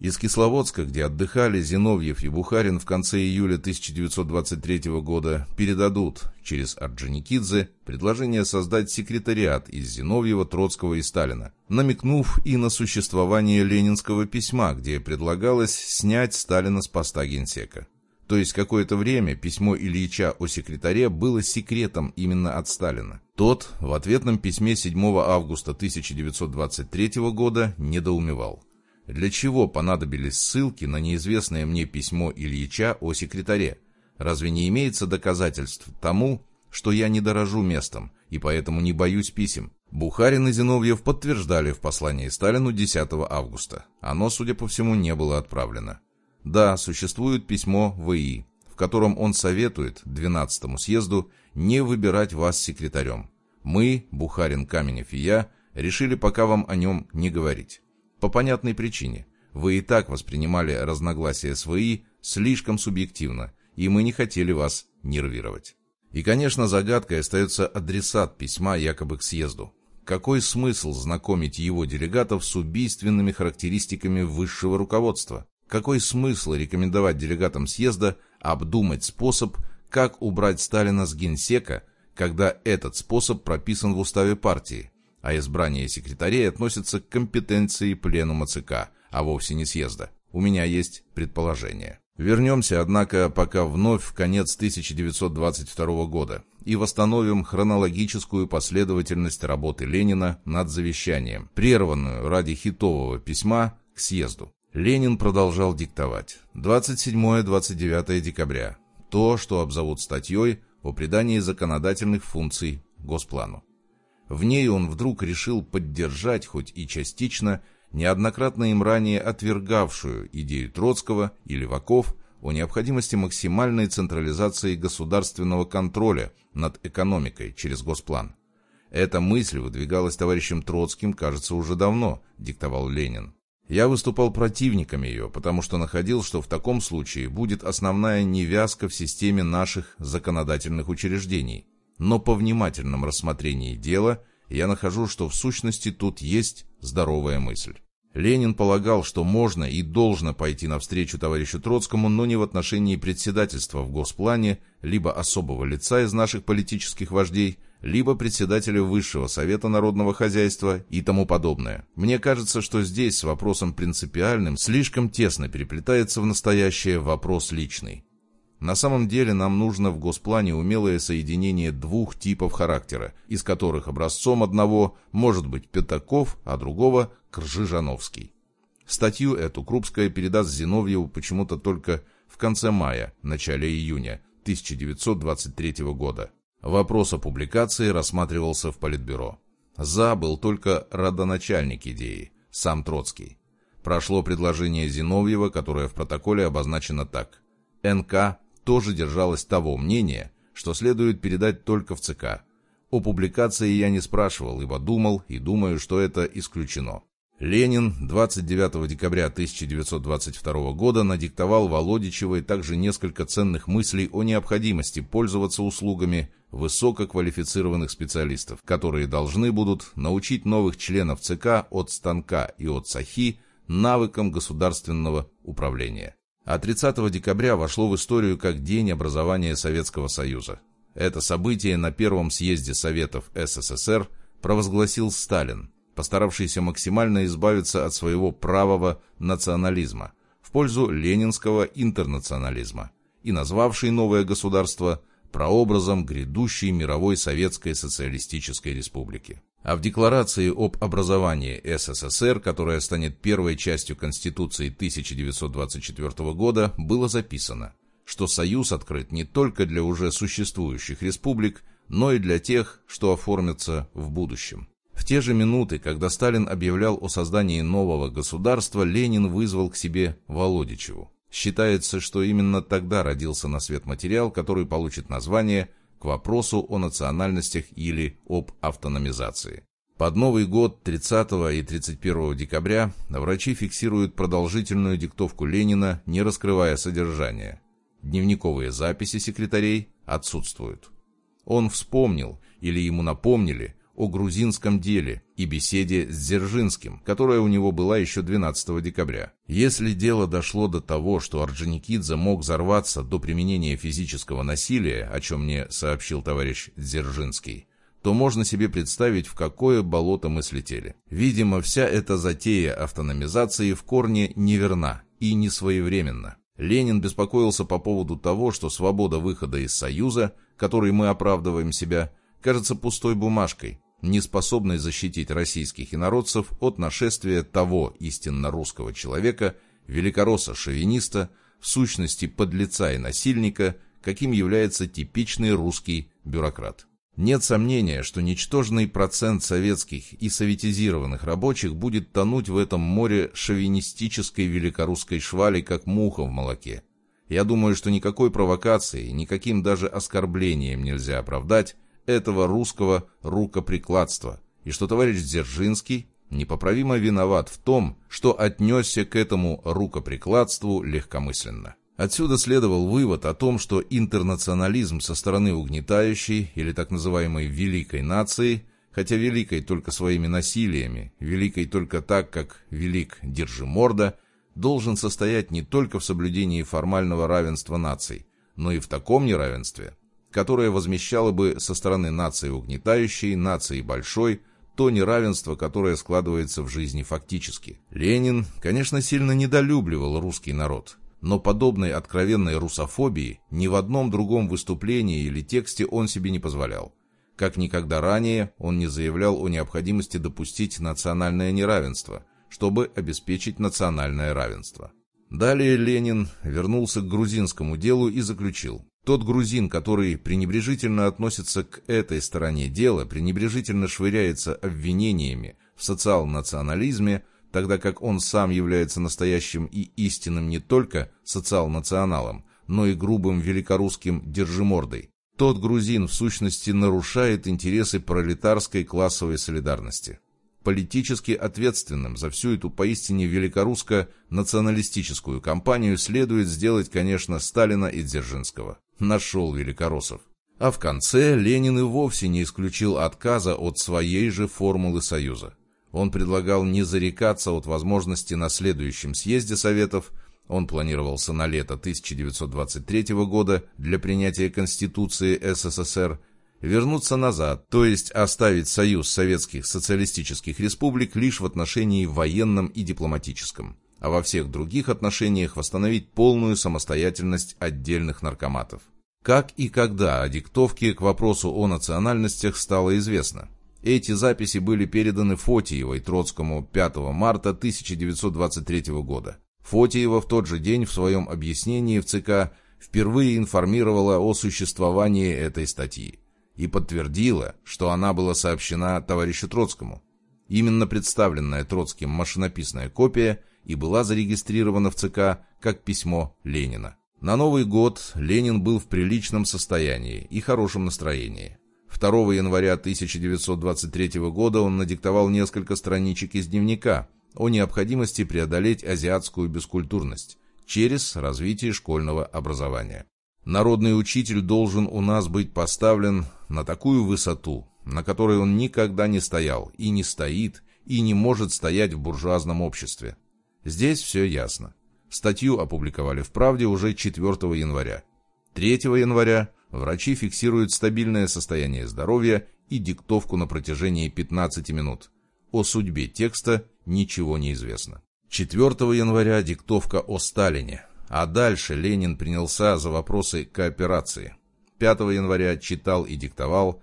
Из Кисловодска, где отдыхали Зиновьев и Бухарин в конце июля 1923 года, передадут через Орджоникидзе предложение создать секретариат из Зиновьева, Троцкого и Сталина, намекнув и на существование ленинского письма, где предлагалось снять Сталина с поста генсека. То есть какое-то время письмо Ильича о секретаре было секретом именно от Сталина. Тот в ответном письме 7 августа 1923 года недоумевал. Для чего понадобились ссылки на неизвестное мне письмо Ильича о секретаре? Разве не имеется доказательств тому, что я не дорожу местом и поэтому не боюсь писем? Бухарин и Зиновьев подтверждали в послании Сталину 10 августа. Оно, судя по всему, не было отправлено. Да, существует письмо ВИ, в котором он советует 12-му съезду не выбирать вас секретарем. Мы, Бухарин, Каменев и я, решили пока вам о нем не говорить. По понятной причине. Вы и так воспринимали разногласия с ВИ слишком субъективно, и мы не хотели вас нервировать. И, конечно, загадкой остается адресат письма якобы к съезду. Какой смысл знакомить его делегатов с убийственными характеристиками высшего руководства? Какой смысл рекомендовать делегатам съезда обдумать способ, как убрать Сталина с генсека, когда этот способ прописан в уставе партии, а избрание секретарей относится к компетенции пленума ЦК, а вовсе не съезда? У меня есть предположение. Вернемся, однако, пока вновь в конец 1922 года и восстановим хронологическую последовательность работы Ленина над завещанием, прерванную ради хитового письма к съезду. Ленин продолжал диктовать. 27-29 декабря. То, что обзовут статьей о придании законодательных функций Госплану. В ней он вдруг решил поддержать, хоть и частично, неоднократно им ранее отвергавшую идею Троцкого и Леваков о необходимости максимальной централизации государственного контроля над экономикой через Госплан. Эта мысль выдвигалась товарищем Троцким, кажется, уже давно, диктовал Ленин. Я выступал противником ее, потому что находил, что в таком случае будет основная невязка в системе наших законодательных учреждений. Но по внимательном рассмотрении дела я нахожу, что в сущности тут есть здоровая мысль. Ленин полагал, что можно и должно пойти навстречу товарищу Троцкому, но не в отношении председательства в Госплане, либо особого лица из наших политических вождей, либо председателя Высшего Совета Народного Хозяйства и тому подобное. Мне кажется, что здесь с вопросом принципиальным слишком тесно переплетается в настоящее вопрос личный. На самом деле нам нужно в госплане умелое соединение двух типов характера, из которых образцом одного может быть Пятаков, а другого – Кржижановский. Статью эту Крупская передаст Зиновьеву почему-то только в конце мая, начале июня 1923 года. Вопрос о публикации рассматривался в Политбюро. За был только родоначальник идеи, сам Троцкий. Прошло предложение Зиновьева, которое в протоколе обозначено так. НК тоже держалась того мнения, что следует передать только в ЦК. О публикации я не спрашивал, ибо думал и думаю, что это исключено. Ленин 29 декабря 1922 года надиктовал Володичевой также несколько ценных мыслей о необходимости пользоваться услугами высококвалифицированных специалистов, которые должны будут научить новых членов ЦК от станка и от САХИ навыкам государственного управления а 30 декабря вошло в историю как День образования Советского Союза. Это событие на первом съезде Советов СССР провозгласил Сталин, постаравшийся максимально избавиться от своего правого национализма в пользу ленинского интернационализма и назвавший новое государство прообразом грядущей мировой Советской Социалистической Республики. А в Декларации об образовании СССР, которая станет первой частью Конституции 1924 года, было записано, что Союз открыт не только для уже существующих республик, но и для тех, что оформятся в будущем. В те же минуты, когда Сталин объявлял о создании нового государства, Ленин вызвал к себе Володичеву. Считается, что именно тогда родился на свет материал, который получит название к вопросу о национальностях или об автономизации. Под Новый год 30 и 31 декабря врачи фиксируют продолжительную диктовку Ленина, не раскрывая содержание. Дневниковые записи секретарей отсутствуют. Он вспомнил или ему напомнили о грузинском деле и беседе с Дзержинским, которая у него была еще 12 декабря. Если дело дошло до того, что Орджоникидзе мог взорваться до применения физического насилия, о чем мне сообщил товарищ Дзержинский, то можно себе представить, в какое болото мы слетели. Видимо, вся эта затея автономизации в корне неверна и несвоевременна. Ленин беспокоился по поводу того, что свобода выхода из Союза, которой мы оправдываем себя, кажется пустой бумажкой, не способной защитить российских инородцев от нашествия того истинно русского человека, великоросса-шовиниста, в сущности подлеца и насильника, каким является типичный русский бюрократ. Нет сомнения, что ничтожный процент советских и советизированных рабочих будет тонуть в этом море шовинистической великорусской швали, как муха в молоке. Я думаю, что никакой провокации, никаким даже оскорблением нельзя оправдать этого русского рукоприкладства, и что товарищ Дзержинский непоправимо виноват в том, что отнесся к этому рукоприкладству легкомысленно. Отсюда следовал вывод о том, что интернационализм со стороны угнетающей или так называемой «великой нации», хотя великой только своими насилиями, великой только так, как велик Держиморда, должен состоять не только в соблюдении формального равенства наций, но и в таком неравенстве, которое возмещало бы со стороны нации угнетающей, нации большой, то неравенство, которое складывается в жизни фактически. Ленин, конечно, сильно недолюбливал русский народ – но подобной откровенной русофобии ни в одном другом выступлении или тексте он себе не позволял. Как никогда ранее он не заявлял о необходимости допустить национальное неравенство, чтобы обеспечить национальное равенство. Далее Ленин вернулся к грузинскому делу и заключил. Тот грузин, который пренебрежительно относится к этой стороне дела, пренебрежительно швыряется обвинениями в социал-национализме, тогда как он сам является настоящим и истинным не только социал-националом, но и грубым великорусским держимордой. Тот грузин в сущности нарушает интересы пролетарской классовой солидарности. Политически ответственным за всю эту поистине великорусско-националистическую кампанию следует сделать, конечно, Сталина и Дзержинского. Нашел великороссов. А в конце Ленин и вовсе не исключил отказа от своей же формулы Союза. Он предлагал не зарекаться от возможности на следующем съезде Советов, он планировался на лето 1923 года для принятия Конституции СССР, вернуться назад, то есть оставить Союз Советских Социалистических Республик лишь в отношении военном и дипломатическом, а во всех других отношениях восстановить полную самостоятельность отдельных наркоматов. Как и когда о диктовке к вопросу о национальностях стало известно. Эти записи были переданы Фотиевой Троцкому 5 марта 1923 года. Фотиева в тот же день в своем объяснении в ЦК впервые информировала о существовании этой статьи и подтвердила, что она была сообщена товарищу Троцкому. Именно представленная Троцким машинописная копия и была зарегистрирована в ЦК как письмо Ленина. На Новый год Ленин был в приличном состоянии и хорошем настроении. 2 января 1923 года он надиктовал несколько страничек из дневника о необходимости преодолеть азиатскую бескультурность через развитие школьного образования. Народный учитель должен у нас быть поставлен на такую высоту, на которой он никогда не стоял и не стоит, и не может стоять в буржуазном обществе. Здесь все ясно. Статью опубликовали в «Правде» уже 4 января. 3 января Врачи фиксируют стабильное состояние здоровья и диктовку на протяжении 15 минут. О судьбе текста ничего не известно. 4 января диктовка о Сталине, а дальше Ленин принялся за вопросы кооперации. 5 января читал и диктовал,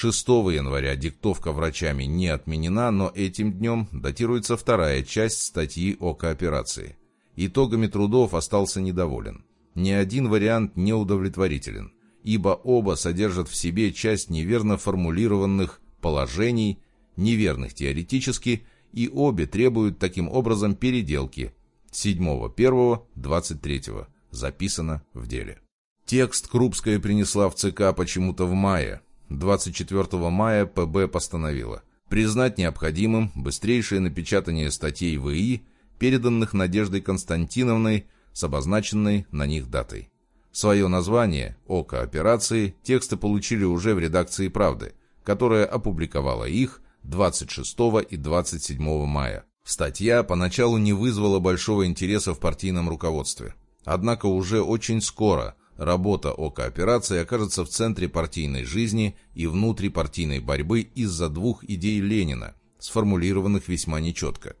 6 января диктовка врачами не отменена, но этим днем датируется вторая часть статьи о кооперации. Итогами трудов остался недоволен. Ни один вариант не удовлетворителен ибо оба содержат в себе часть неверно формулированных положений, неверных теоретически, и обе требуют таким образом переделки 7.1.23. Записано в деле. Текст Крупская принесла в ЦК почему-то в мае. 24 мая ПБ постановила признать необходимым быстрейшее напечатание статей ВИ, переданных Надеждой Константиновной с обозначенной на них датой. Свое название о кооперации тексты получили уже в редакции «Правды», которая опубликовала их 26 и 27 мая. Статья поначалу не вызвала большого интереса в партийном руководстве. Однако уже очень скоро работа о кооперации окажется в центре партийной жизни и внутрипартийной борьбы из-за двух идей Ленина, сформулированных весьма нечетко.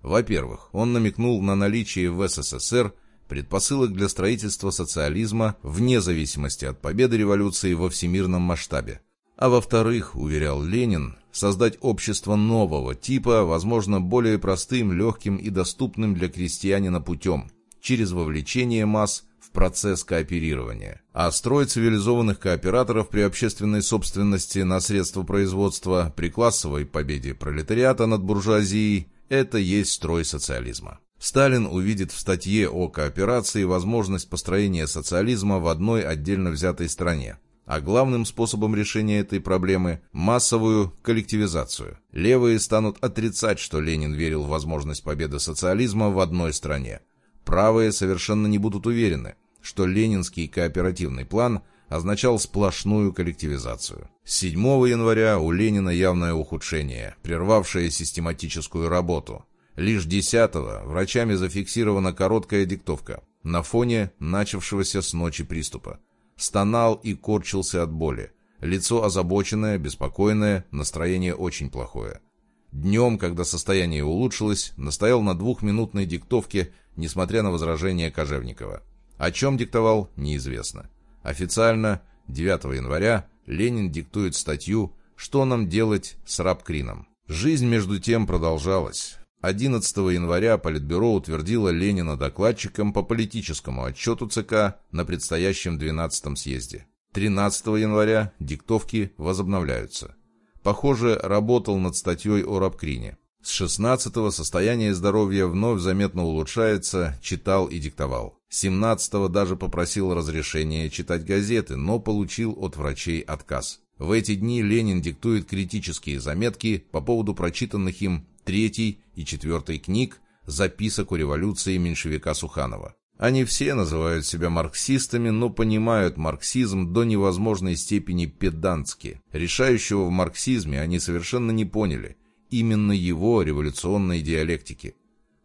Во-первых, он намекнул на наличие в СССР предпосылок для строительства социализма вне зависимости от победы революции во всемирном масштабе. А во-вторых, уверял Ленин, создать общество нового типа, возможно, более простым, легким и доступным для крестьянина путем, через вовлечение масс процесс кооперирования. А строй цивилизованных кооператоров при общественной собственности на средства производства, при классовой победе пролетариата над буржуазией – это есть строй социализма. Сталин увидит в статье о кооперации возможность построения социализма в одной отдельно взятой стране, а главным способом решения этой проблемы – массовую коллективизацию. Левые станут отрицать, что Ленин верил в возможность победы социализма в одной стране. Правые совершенно не будут уверены, что ленинский кооперативный план означал сплошную коллективизацию. С 7 января у Ленина явное ухудшение, прервавшее систематическую работу. Лишь 10 врачами зафиксирована короткая диктовка на фоне начавшегося с ночи приступа стонал и корчился от боли. Лицо озабоченное, беспокойное, настроение очень плохое. Днем, когда состояние улучшилось, настоял на двухминутной диктовке, несмотря на возражения Кожевникова. О чем диктовал, неизвестно. Официально, 9 января, Ленин диктует статью «Что нам делать с рабкрином?». Жизнь, между тем, продолжалась. 11 января Политбюро утвердило Ленина докладчиком по политическому отчету ЦК на предстоящем 12-м съезде. 13 января диктовки возобновляются. Похоже, работал над статьей о Рабкрине. С 16-го состояние здоровья вновь заметно улучшается, читал и диктовал. 17-го даже попросил разрешения читать газеты, но получил от врачей отказ. В эти дни Ленин диктует критические заметки по поводу прочитанных им третьей и четвертой книг записок о революции меньшевика Суханова. Они все называют себя марксистами, но понимают марксизм до невозможной степени педантски. Решающего в марксизме они совершенно не поняли. Именно его революционной диалектики.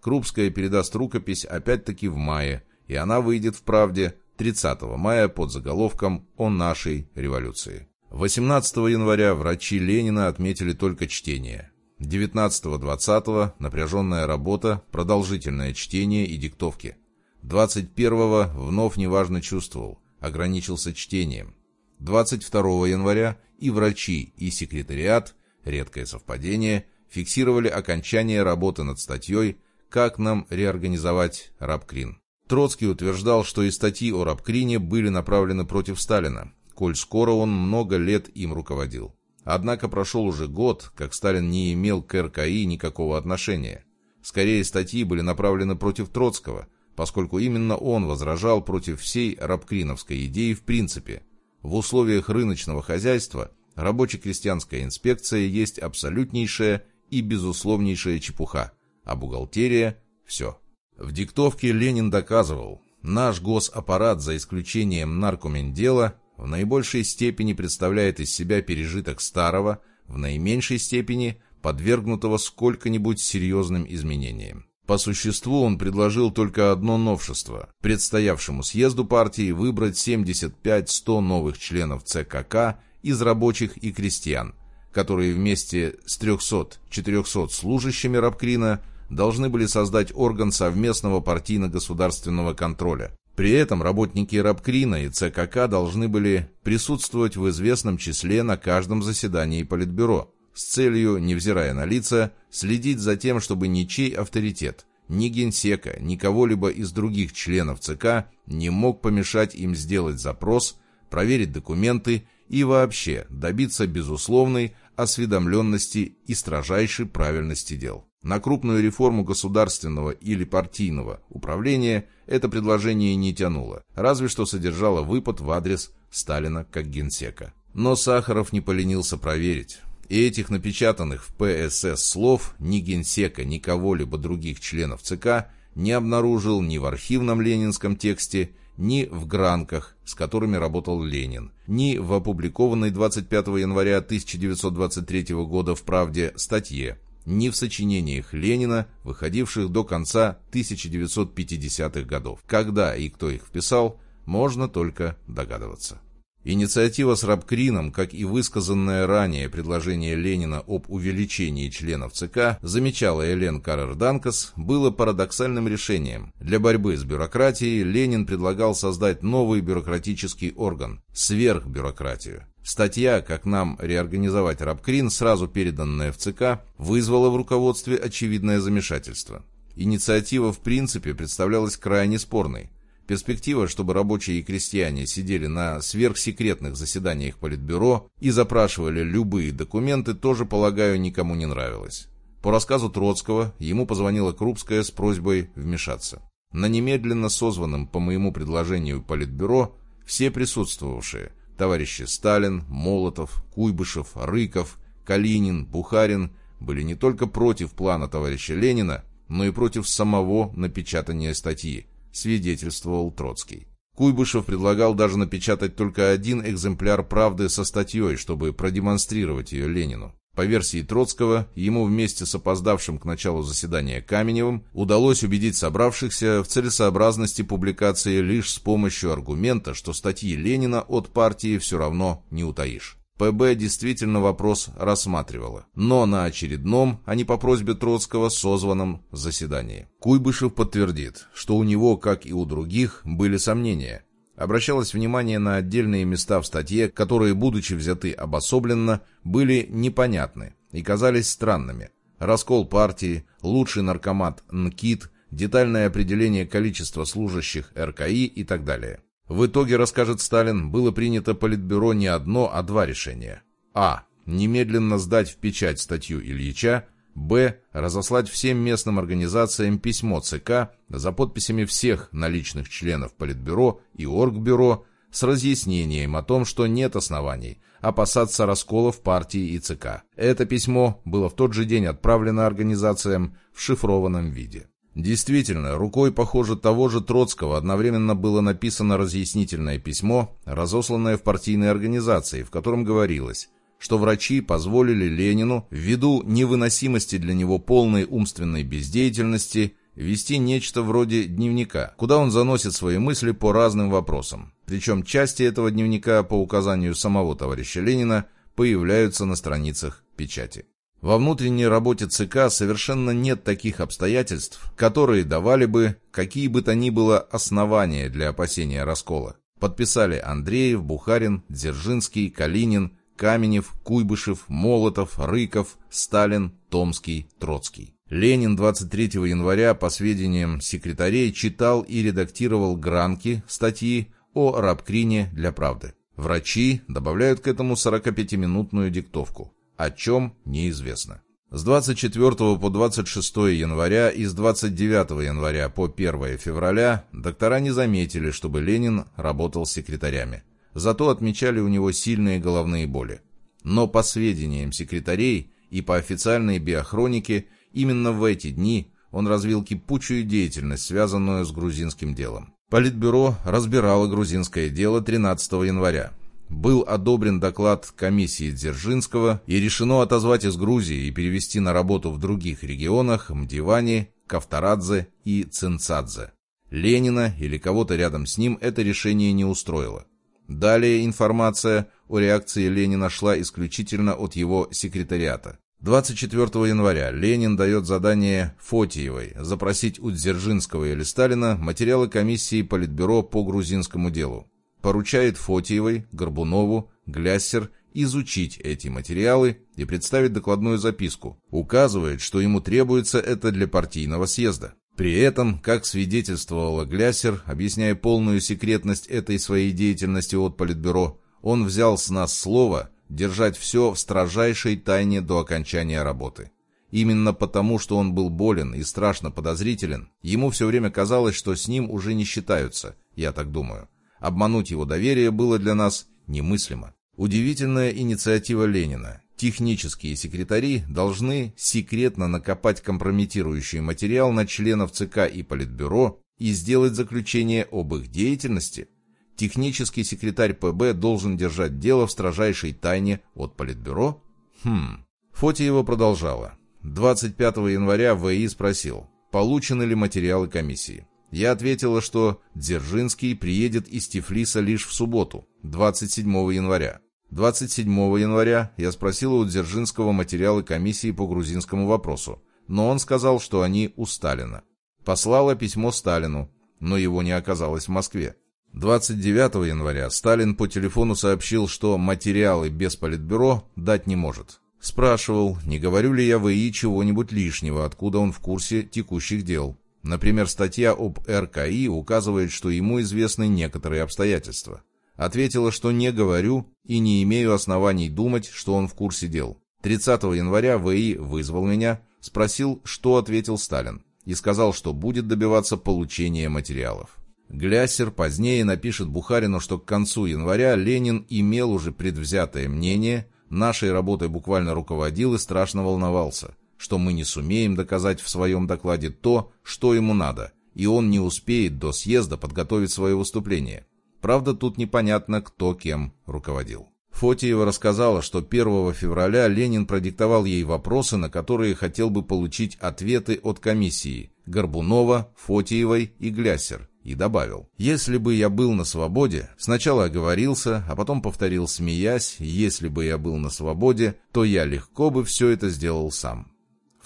Крупская передаст рукопись опять-таки в мае, и она выйдет в «Правде» 30 мая под заголовком «О нашей революции». 18 января врачи Ленина отметили только чтение. 19-20 напряженная работа, продолжительное чтение и диктовки. 21-го вновь неважно чувствовал, ограничился чтением. 22 января и врачи, и секретариат, редкое совпадение, фиксировали окончание работы над статьей «Как нам реорганизовать Рабкрин». Троцкий утверждал, что и статьи о Рабкрине были направлены против Сталина, коль скоро он много лет им руководил. Однако прошел уже год, как Сталин не имел к РКИ никакого отношения. Скорее, статьи были направлены против Троцкого, поскольку именно он возражал против всей рабкриновской идеи в принципе. В условиях рыночного хозяйства рабоче-крестьянская инспекция есть абсолютнейшая и безусловнейшая чепуха, а бухгалтерия – все. В диктовке Ленин доказывал, наш госаппарат, за исключением наркомендела, в наибольшей степени представляет из себя пережиток старого, в наименьшей степени подвергнутого сколько-нибудь серьезным изменениям. По существу он предложил только одно новшество – предстоявшему съезду партии выбрать 75-100 новых членов ЦКК из рабочих и крестьян, которые вместе с 300-400 служащими Рабкрина должны были создать орган совместного партийно-государственного контроля, при этом работники Рабкрина и ЦКК должны были присутствовать в известном числе на каждом заседании Политбюро с целью, невзирая на лица, следить за тем, чтобы ничей авторитет, ни генсека, ни кого-либо из других членов ЦК не мог помешать им сделать запрос, проверить документы и вообще добиться безусловной осведомленности и строжайшей правильности дел. На крупную реформу государственного или партийного управления это предложение не тянуло, разве что содержало выпад в адрес Сталина как генсека. Но Сахаров не поленился проверить. И этих напечатанных в ПСС слов ни генсека, ни кого-либо других членов ЦК не обнаружил ни в архивном ленинском тексте, ни в гранках, с которыми работал Ленин, ни в опубликованной 25 января 1923 года в «Правде» статье ни в сочинениях Ленина, выходивших до конца 1950-х годов. Когда и кто их вписал, можно только догадываться. Инициатива с Рабкрином, как и высказанное ранее предложение Ленина об увеличении членов ЦК, замечала Элен Каррер-Данкас, было парадоксальным решением. Для борьбы с бюрократией Ленин предлагал создать новый бюрократический орган – сверхбюрократию. Статья «Как нам реорганизовать Рабкрин», сразу переданная в ЦК, вызвала в руководстве очевидное замешательство. Инициатива в принципе представлялась крайне спорной. Перспектива, чтобы рабочие и крестьяне сидели на сверхсекретных заседаниях Политбюро и запрашивали любые документы, тоже, полагаю, никому не нравилась. По рассказу Троцкого, ему позвонила Крупская с просьбой вмешаться. На немедленно созванном по моему предложению Политбюро все присутствовавшие – товарищи Сталин, Молотов, Куйбышев, Рыков, Калинин, Бухарин – были не только против плана товарища Ленина, но и против самого напечатания статьи – свидетельствовал Троцкий. Куйбышев предлагал даже напечатать только один экземпляр «Правды» со статьей, чтобы продемонстрировать ее Ленину. По версии Троцкого, ему вместе с опоздавшим к началу заседания Каменевым удалось убедить собравшихся в целесообразности публикации лишь с помощью аргумента, что статьи Ленина от партии все равно не утаишь. ПБ действительно вопрос рассматривала, но на очередном, а не по просьбе Троцкого, созванном заседании. Куйбышев подтвердит, что у него, как и у других, были сомнения. Обращалось внимание на отдельные места в статье, которые, будучи взяты обособленно, были непонятны и казались странными. Раскол партии, лучший наркомат НКИТ, детальное определение количества служащих РКИ и так далее. В итоге, расскажет Сталин, было принято Политбюро не одно, а два решения. А. Немедленно сдать в печать статью Ильича. Б. Разослать всем местным организациям письмо ЦК за подписями всех наличных членов Политбюро и Оргбюро с разъяснением о том, что нет оснований опасаться расколов партии и ЦК. Это письмо было в тот же день отправлено организациям в шифрованном виде. Действительно, рукой, похоже, того же Троцкого одновременно было написано разъяснительное письмо, разосланное в партийной организации, в котором говорилось, что врачи позволили Ленину, ввиду невыносимости для него полной умственной бездеятельности, вести нечто вроде дневника, куда он заносит свои мысли по разным вопросам. Причем части этого дневника, по указанию самого товарища Ленина, появляются на страницах печати. Во внутренней работе ЦК совершенно нет таких обстоятельств, которые давали бы какие бы то ни было основания для опасения раскола. Подписали Андреев, Бухарин, Дзержинский, Калинин, Каменев, Куйбышев, Молотов, Рыков, Сталин, Томский, Троцкий. Ленин 23 января, по сведениям секретарей, читал и редактировал гранки статьи о Рабкрине для правды. Врачи добавляют к этому 45-минутную диктовку о чем неизвестно. С 24 по 26 января и с 29 января по 1 февраля доктора не заметили, чтобы Ленин работал секретарями. Зато отмечали у него сильные головные боли. Но по сведениям секретарей и по официальной биохронике, именно в эти дни он развил кипучую деятельность, связанную с грузинским делом. Политбюро разбирало грузинское дело 13 января был одобрен доклад комиссии Дзержинского и решено отозвать из Грузии и перевести на работу в других регионах Мдивани, Кавторадзе и Цинцадзе. Ленина или кого-то рядом с ним это решение не устроило. Далее информация о реакции Ленина шла исключительно от его секретариата. 24 января Ленин дает задание Фотиевой запросить у Дзержинского или Сталина материалы комиссии Политбюро по грузинскому делу поручает Фотиевой, Горбунову, Гляссер изучить эти материалы и представить докладную записку. Указывает, что ему требуется это для партийного съезда. При этом, как свидетельствовала Гляссер, объясняя полную секретность этой своей деятельности от Политбюро, он взял с нас слово держать все в строжайшей тайне до окончания работы. Именно потому, что он был болен и страшно подозрителен, ему все время казалось, что с ним уже не считаются, я так думаю. Обмануть его доверие было для нас немыслимо. Удивительная инициатива Ленина. Технические секретари должны секретно накопать компрометирующий материал на членов ЦК и Политбюро и сделать заключение об их деятельности. Технический секретарь ПБ должен держать дело в строжайшей тайне от Политбюро? Хм. Фотиева продолжала. 25 января ВИ спросил, получены ли материалы комиссии. Я ответила, что Дзержинский приедет из Тифлиса лишь в субботу, 27 января. 27 января я спросила у Дзержинского материалы комиссии по грузинскому вопросу, но он сказал, что они у Сталина. Послала письмо Сталину, но его не оказалось в Москве. 29 января Сталин по телефону сообщил, что материалы без политбюро дать не может. Спрашивал, не говорю ли я в ИИ чего-нибудь лишнего, откуда он в курсе текущих дел. Например, статья об РКИ указывает, что ему известны некоторые обстоятельства. Ответила, что не говорю и не имею оснований думать, что он в курсе дел. 30 января ВИ вызвал меня, спросил, что ответил Сталин, и сказал, что будет добиваться получения материалов. Гляссер позднее напишет Бухарину, что к концу января Ленин имел уже предвзятое мнение, нашей работой буквально руководил и страшно волновался – что мы не сумеем доказать в своем докладе то, что ему надо, и он не успеет до съезда подготовить свое выступление. Правда, тут непонятно, кто кем руководил. Фотиева рассказала, что 1 февраля Ленин продиктовал ей вопросы, на которые хотел бы получить ответы от комиссии Горбунова, Фотиевой и Глясер, и добавил, «Если бы я был на свободе, сначала оговорился, а потом повторил, смеясь, если бы я был на свободе, то я легко бы все это сделал сам».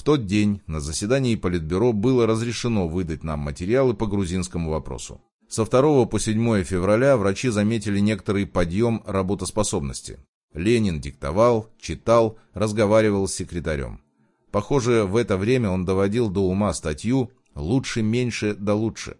Тот день на заседании Политбюро было разрешено выдать нам материалы по грузинскому вопросу. Со 2 по 7 февраля врачи заметили некоторый подъем работоспособности. Ленин диктовал, читал, разговаривал с секретарем. Похоже, в это время он доводил до ума статью «Лучше меньше да лучше».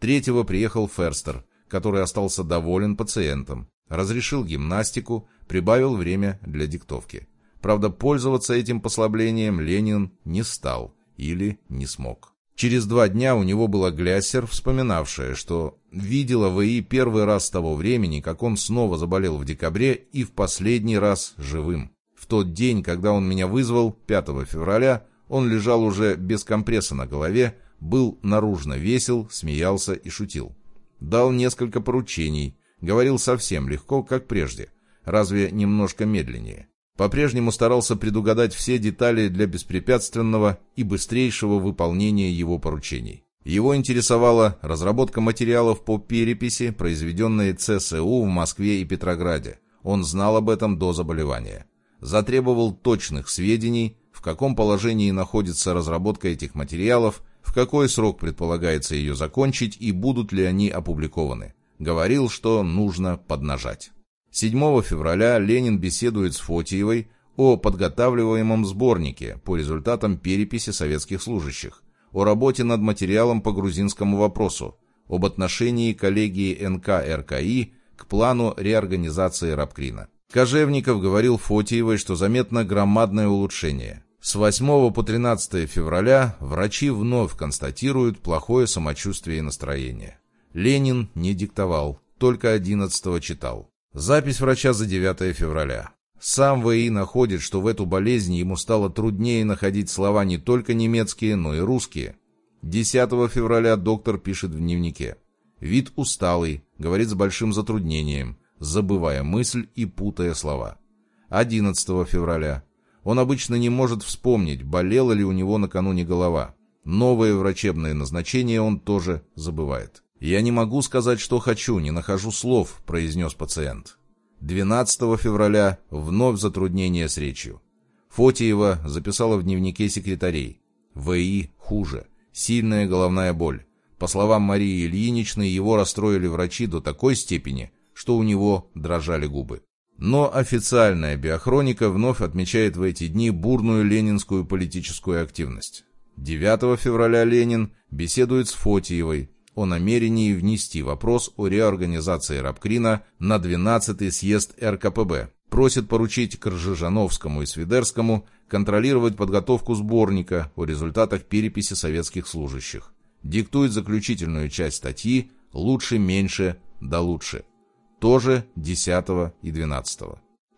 Третьего приехал Ферстер, который остался доволен пациентом, разрешил гимнастику, прибавил время для диктовки. Правда, пользоваться этим послаблением Ленин не стал или не смог. Через два дня у него была Гляссер, вспоминавшая, что видела ВИ первый раз с того времени, как он снова заболел в декабре и в последний раз живым. В тот день, когда он меня вызвал, 5 февраля, он лежал уже без компресса на голове, был наружно весел, смеялся и шутил. Дал несколько поручений, говорил совсем легко, как прежде, разве немножко медленнее. По-прежнему старался предугадать все детали для беспрепятственного и быстрейшего выполнения его поручений. Его интересовала разработка материалов по переписи, произведенной ЦСУ в Москве и Петрограде. Он знал об этом до заболевания. Затребовал точных сведений, в каком положении находится разработка этих материалов, в какой срок предполагается ее закончить и будут ли они опубликованы. Говорил, что нужно поднажать. 7 февраля Ленин беседует с Фотиевой о подготавливаемом сборнике по результатам переписи советских служащих, о работе над материалом по грузинскому вопросу, об отношении коллегии НК РКИ к плану реорганизации Рабкрина. Кожевников говорил Фотиевой, что заметно громадное улучшение. С 8 по 13 февраля врачи вновь констатируют плохое самочувствие и настроение. Ленин не диктовал, только 11 читал. Запись врача за 9 февраля. Сам ВИ находит, что в эту болезнь ему стало труднее находить слова не только немецкие, но и русские. 10 февраля доктор пишет в дневнике. Вид усталый, говорит с большим затруднением, забывая мысль и путая слова. 11 февраля. Он обычно не может вспомнить, болела ли у него накануне голова. Новые врачебные назначения он тоже забывает. «Я не могу сказать, что хочу, не нахожу слов», – произнес пациент. 12 февраля вновь затруднение с речью. Фотиева записала в дневнике секретарей. ВИ хуже. Сильная головная боль. По словам Марии Ильиничны, его расстроили врачи до такой степени, что у него дрожали губы. Но официальная биохроника вновь отмечает в эти дни бурную ленинскую политическую активность. 9 февраля Ленин беседует с Фотиевой, о намерении внести вопрос о реорганизации Рабкрина на 12-й съезд РКПБ. Просит поручить Кржижановскому и Свидерскому контролировать подготовку сборника о результатах переписи советских служащих. Диктует заключительную часть статьи «Лучше, меньше, да лучше». Тоже 10 и 12.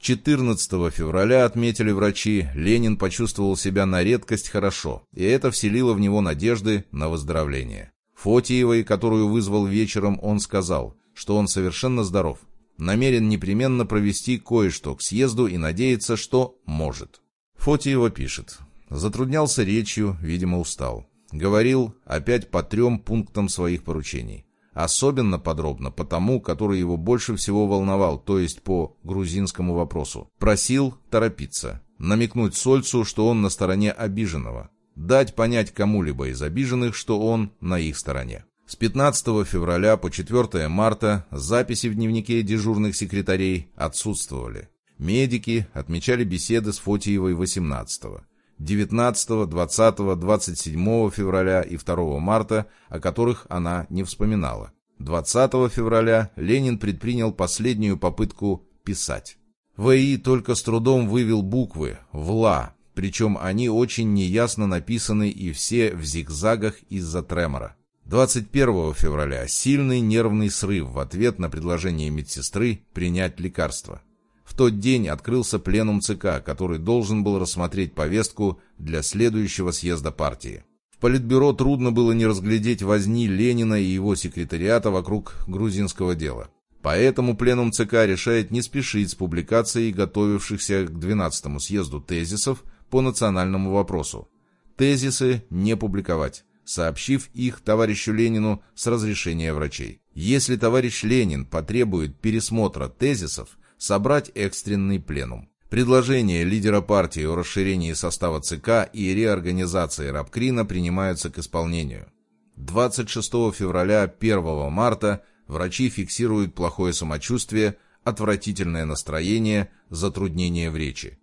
14 февраля, отметили врачи, Ленин почувствовал себя на редкость хорошо, и это вселило в него надежды на выздоровление. Фотиевой, которую вызвал вечером, он сказал, что он совершенно здоров, намерен непременно провести кое-что к съезду и надеется, что может. Фотиева пишет. Затруднялся речью, видимо, устал. Говорил опять по трем пунктам своих поручений. Особенно подробно по тому, который его больше всего волновал, то есть по грузинскому вопросу. Просил торопиться, намекнуть Сольцу, что он на стороне обиженного, дать понять кому-либо из обиженных, что он на их стороне. С 15 февраля по 4 марта записи в дневнике дежурных секретарей отсутствовали. Медики отмечали беседы с Фотиевой 18 -го. 19, 20, 27 февраля и 2 марта, о которых она не вспоминала. 20 февраля Ленин предпринял последнюю попытку писать. ВИ только с трудом вывел буквы «ВЛА», причем они очень неясно написаны и все в зигзагах из-за тремора. 21 февраля сильный нервный срыв в ответ на предложение медсестры принять лекарство. В тот день открылся пленум ЦК, который должен был рассмотреть повестку для следующего съезда партии. В Политбюро трудно было не разглядеть возни Ленина и его секретариата вокруг грузинского дела. Поэтому пленум ЦК решает не спешить с публикацией готовившихся к 12-му съезду тезисов по национальному вопросу. Тезисы не публиковать, сообщив их товарищу Ленину с разрешения врачей. Если товарищ Ленин потребует пересмотра тезисов, собрать экстренный пленум. Предложения лидера партии о расширении состава ЦК и реорганизации Рабкрина принимаются к исполнению. 26 февраля 1 марта врачи фиксируют плохое самочувствие, отвратительное настроение, затруднение в речи.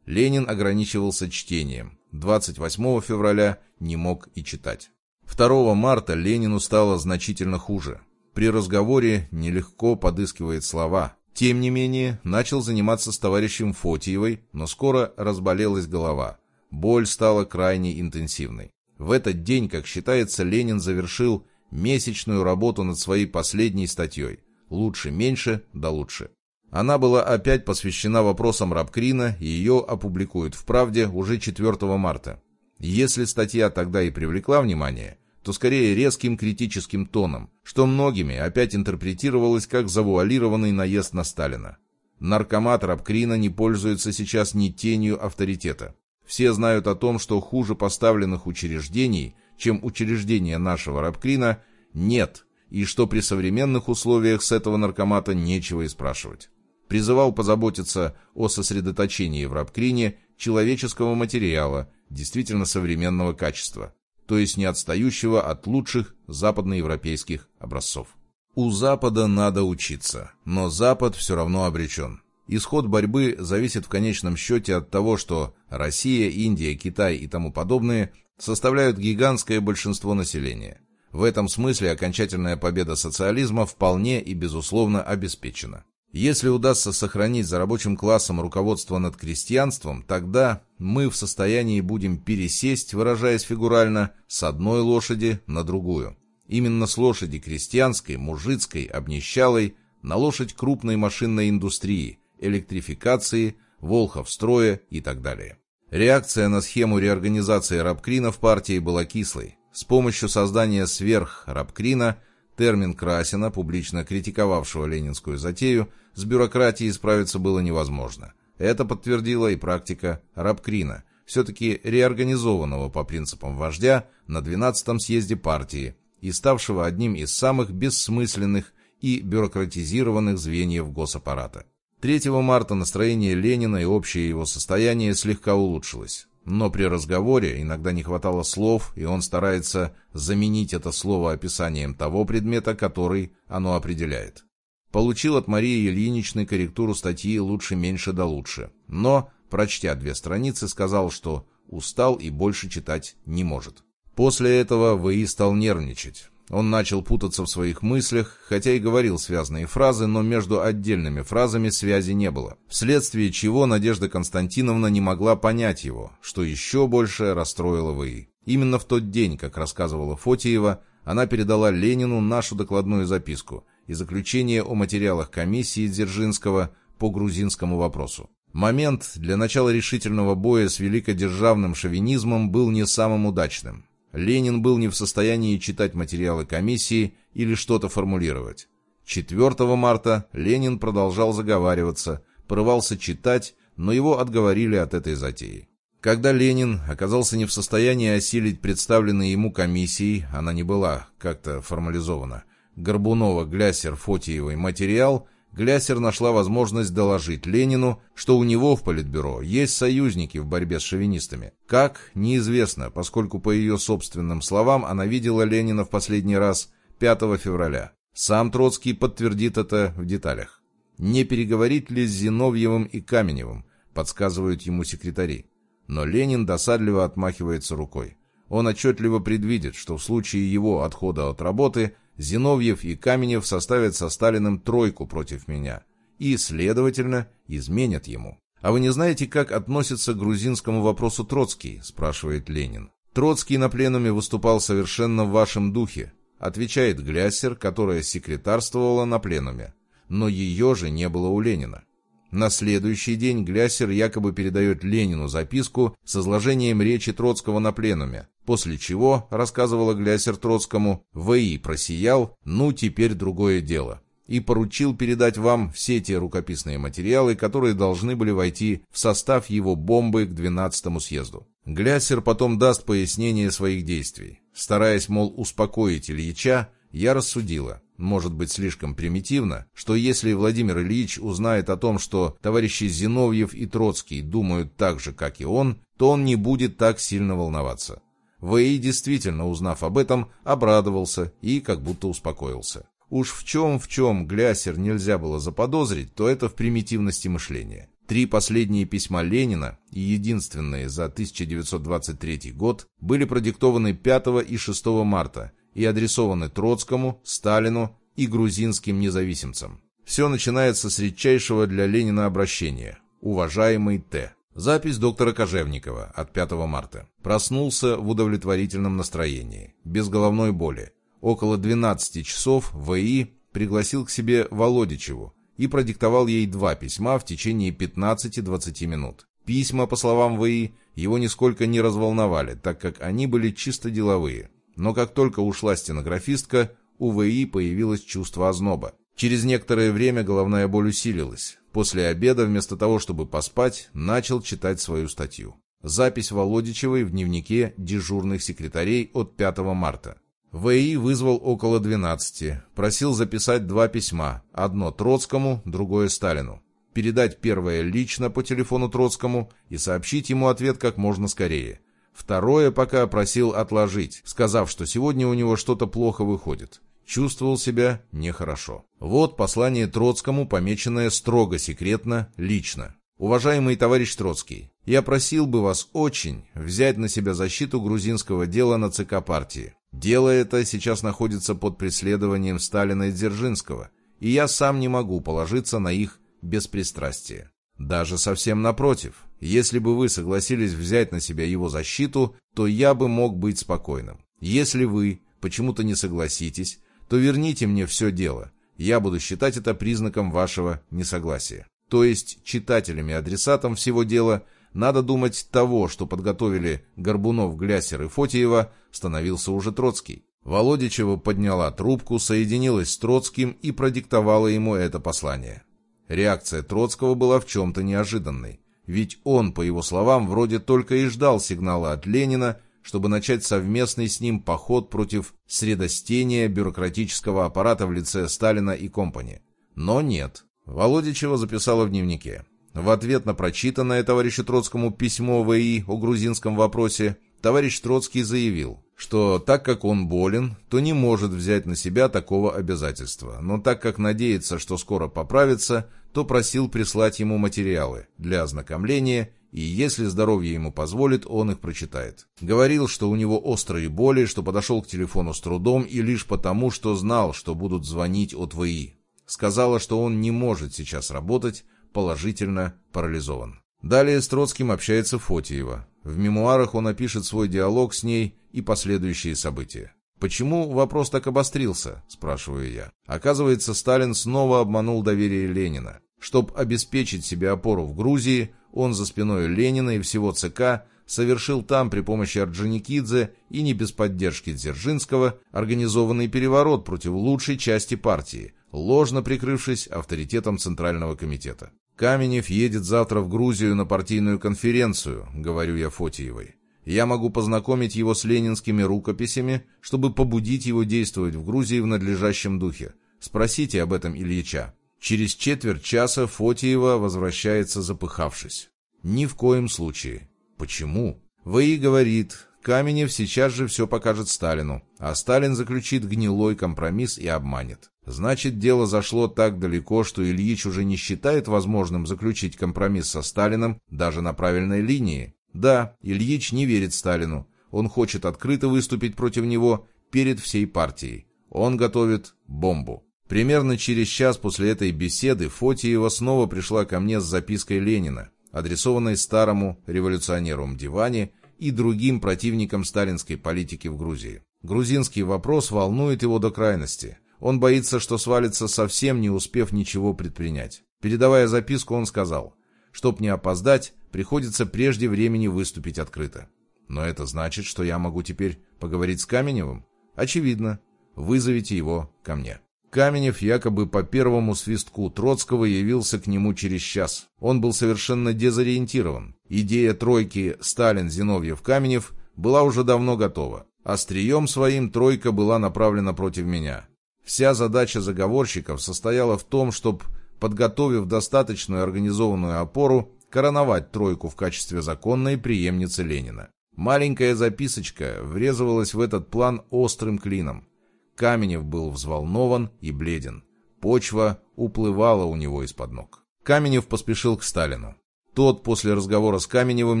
Ленин ограничивался чтением. 28 февраля не мог и читать. 2 марта Ленину стало значительно хуже. При разговоре нелегко подыскивает слова, тем не менее, начал заниматься с товарищем Фотиевой, но скоро разболелась голова. Боль стала крайне интенсивной. В этот день, как считается, Ленин завершил месячную работу над своей последней статьей «Лучше меньше, да лучше». Она была опять посвящена вопросам Рабкрина, и ее опубликуют в «Правде» уже 4 марта. Если статья тогда и привлекла внимание, то скорее резким критическим тоном, что многими опять интерпретировалось как завуалированный наезд на Сталина. Наркомат Рабкрина не пользуется сейчас ни тенью авторитета. Все знают о том, что хуже поставленных учреждений, чем учреждения нашего Рабкрина, нет, и что при современных условиях с этого наркомата нечего и спрашивать. Призывал позаботиться о сосредоточении в Рабкрине человеческого материала, действительно современного качества то есть не отстающего от лучших западноевропейских образцов. У Запада надо учиться, но Запад все равно обречен. Исход борьбы зависит в конечном счете от того, что Россия, Индия, Китай и тому подобные составляют гигантское большинство населения. В этом смысле окончательная победа социализма вполне и безусловно обеспечена. Если удастся сохранить за рабочим классом руководство над крестьянством, тогда мы в состоянии будем пересесть, выражаясь фигурально, с одной лошади на другую. Именно с лошади крестьянской, мужицкой, обнищалой, на лошадь крупной машинной индустрии, электрификации, волховстроя и так далее. Реакция на схему реорганизации рабкрина в партии была кислой. С помощью создания сверх-рабкрина – Термин Красина, публично критиковавшего ленинскую затею, с бюрократией справиться было невозможно. Это подтвердила и практика Рабкрина, все-таки реорганизованного по принципам вождя на 12-м съезде партии и ставшего одним из самых бессмысленных и бюрократизированных звеньев госаппарата. 3 марта настроение Ленина и общее его состояние слегка улучшилось. Но при разговоре иногда не хватало слов, и он старается заменить это слово описанием того предмета, который оно определяет. Получил от Марии Ильиничны корректуру статьи «Лучше меньше да лучше», но, прочтя две страницы, сказал, что устал и больше читать не может. После этого ВИ стал нервничать. Он начал путаться в своих мыслях, хотя и говорил связанные фразы, но между отдельными фразами связи не было. Вследствие чего Надежда Константиновна не могла понять его, что еще больше расстроило ВИ. Именно в тот день, как рассказывала Фотиева, она передала Ленину нашу докладную записку и заключение о материалах комиссии Дзержинского по грузинскому вопросу. Момент для начала решительного боя с великодержавным шовинизмом был не самым удачным. Ленин был не в состоянии читать материалы комиссии или что-то формулировать. 4 марта Ленин продолжал заговариваться, порывался читать, но его отговорили от этой затеи. Когда Ленин оказался не в состоянии осилить представленный ему комиссией, она не была как-то формализована, Горбунова, Глясер, Фотиевой материал, Глясер нашла возможность доложить Ленину, что у него в Политбюро есть союзники в борьбе с шовинистами. Как, неизвестно, поскольку по ее собственным словам она видела Ленина в последний раз 5 февраля. Сам Троцкий подтвердит это в деталях. Не переговорить ли с Зиновьевым и Каменевым, подсказывают ему секретари. Но Ленин досадливо отмахивается рукой. Он отчетливо предвидит, что в случае его отхода от работы Зиновьев и Каменев составят со Сталиным тройку против меня и, следовательно, изменят ему. «А вы не знаете, как относится к грузинскому вопросу Троцкий?» – спрашивает Ленин. «Троцкий на пленуме выступал совершенно в вашем духе», – отвечает Гляссер, которая секретарствовала на пленуме. Но ее же не было у Ленина. На следующий день Гляссер якобы передает Ленину записку с изложением речи Троцкого на пленуме, после чего, рассказывала Гляссер Троцкому, ВИ просиял, ну теперь другое дело, и поручил передать вам все те рукописные материалы, которые должны были войти в состав его бомбы к 12-му съезду. Гляссер потом даст пояснение своих действий. Стараясь, мол, успокоить Ильича, я рассудила, может быть слишком примитивно, что если Владимир Ильич узнает о том, что товарищи Зиновьев и Троцкий думают так же, как и он, то он не будет так сильно волноваться. В.И. действительно, узнав об этом, обрадовался и как будто успокоился. Уж в чем в чем Глясер нельзя было заподозрить, то это в примитивности мышления. Три последние письма Ленина, и единственные за 1923 год, были продиктованы 5 и 6 марта и адресованы Троцкому, Сталину и грузинским независимцам. Все начинается с редчайшего для Ленина обращения «Уважаемый Т». Запись доктора Кожевникова от 5 марта. Проснулся в удовлетворительном настроении, без головной боли. Около 12 часов В.И. пригласил к себе Володичеву и продиктовал ей два письма в течение 15-20 минут. Письма, по словам В.И., его нисколько не разволновали, так как они были чисто деловые. Но как только ушла стенографистка, у ВИ появилось чувство озноба. Через некоторое время головная боль усилилась. После обеда, вместо того, чтобы поспать, начал читать свою статью. Запись Володичевой в дневнике дежурных секретарей от 5 марта. ВИ вызвал около 12, просил записать два письма, одно Троцкому, другое Сталину. Передать первое лично по телефону Троцкому и сообщить ему ответ как можно скорее. Второе пока просил отложить, сказав, что сегодня у него что-то плохо выходит. Чувствовал себя нехорошо. Вот послание Троцкому, помеченное строго секретно, лично. «Уважаемый товарищ Троцкий, я просил бы вас очень взять на себя защиту грузинского дела на ЦК партии. Дело это сейчас находится под преследованием Сталина и Дзержинского, и я сам не могу положиться на их беспристрастие. Даже совсем напротив, если бы вы согласились взять на себя его защиту, то я бы мог быть спокойным. Если вы почему-то не согласитесь, то верните мне все дело. Я буду считать это признаком вашего несогласия. То есть читателями-адресатом всего дела надо думать того, что подготовили Горбунов, Глясер и Фотиева, становился уже Троцкий. Володичева подняла трубку, соединилась с Троцким и продиктовала ему это послание. Реакция Троцкого была в чем-то неожиданной. Ведь он, по его словам, вроде только и ждал сигнала от Ленина, чтобы начать совместный с ним поход против средостения бюрократического аппарата в лице Сталина и компани. Но нет. Володичева записала в дневнике. В ответ на прочитанное товарищу Троцкому письмо ВИ о грузинском вопросе, товарищ Троцкий заявил, что так как он болен, то не может взять на себя такого обязательства, но так как надеется, что скоро поправится, то просил прислать ему материалы для ознакомления, и если здоровье ему позволит, он их прочитает. Говорил, что у него острые боли, что подошел к телефону с трудом и лишь потому, что знал, что будут звонить от ВИ. Сказала, что он не может сейчас работать, положительно парализован. Далее с Троцким общается Фотиева. В мемуарах он опишет свой диалог с ней и последующие события. «Почему вопрос так обострился?» – спрашиваю я. Оказывается, Сталин снова обманул доверие Ленина. Чтобы обеспечить себе опору в Грузии, он за спиной Ленина и всего ЦК совершил там при помощи Орджоникидзе и не без поддержки Дзержинского организованный переворот против лучшей части партии, ложно прикрывшись авторитетом Центрального комитета. «Каменев едет завтра в Грузию на партийную конференцию», — говорю я Фотиевой. «Я могу познакомить его с ленинскими рукописями, чтобы побудить его действовать в Грузии в надлежащем духе. Спросите об этом Ильича». Через четверть часа Фотиева возвращается запыхавшись. «Ни в коем случае». «Почему?» ВИ говорит, Каменев сейчас же все покажет Сталину, а Сталин заключит гнилой компромисс и обманет. Значит, дело зашло так далеко, что Ильич уже не считает возможным заключить компромисс со Сталиным даже на правильной линии. Да, Ильич не верит Сталину. Он хочет открыто выступить против него перед всей партией. Он готовит бомбу. Примерно через час после этой беседы Фотиева снова пришла ко мне с запиской Ленина, адресованной старому революционеру Мдиване и другим противникам сталинской политики в Грузии. Грузинский вопрос волнует его до крайности. Он боится, что свалится совсем не успев ничего предпринять. Передавая записку, он сказал, «Чтоб не опоздать, приходится прежде времени выступить открыто». Но это значит, что я могу теперь поговорить с Каменевым? Очевидно. Вызовите его ко мне. Каменев якобы по первому свистку Троцкого явился к нему через час. Он был совершенно дезориентирован. Идея тройки Сталин-Зиновьев-Каменев была уже давно готова. Острием своим тройка была направлена против меня. Вся задача заговорщиков состояла в том, чтобы, подготовив достаточную организованную опору, короновать тройку в качестве законной преемницы Ленина. Маленькая записочка врезывалась в этот план острым клином. Каменев был взволнован и бледен. Почва уплывала у него из-под ног. Каменев поспешил к Сталину. Тот после разговора с Каменевым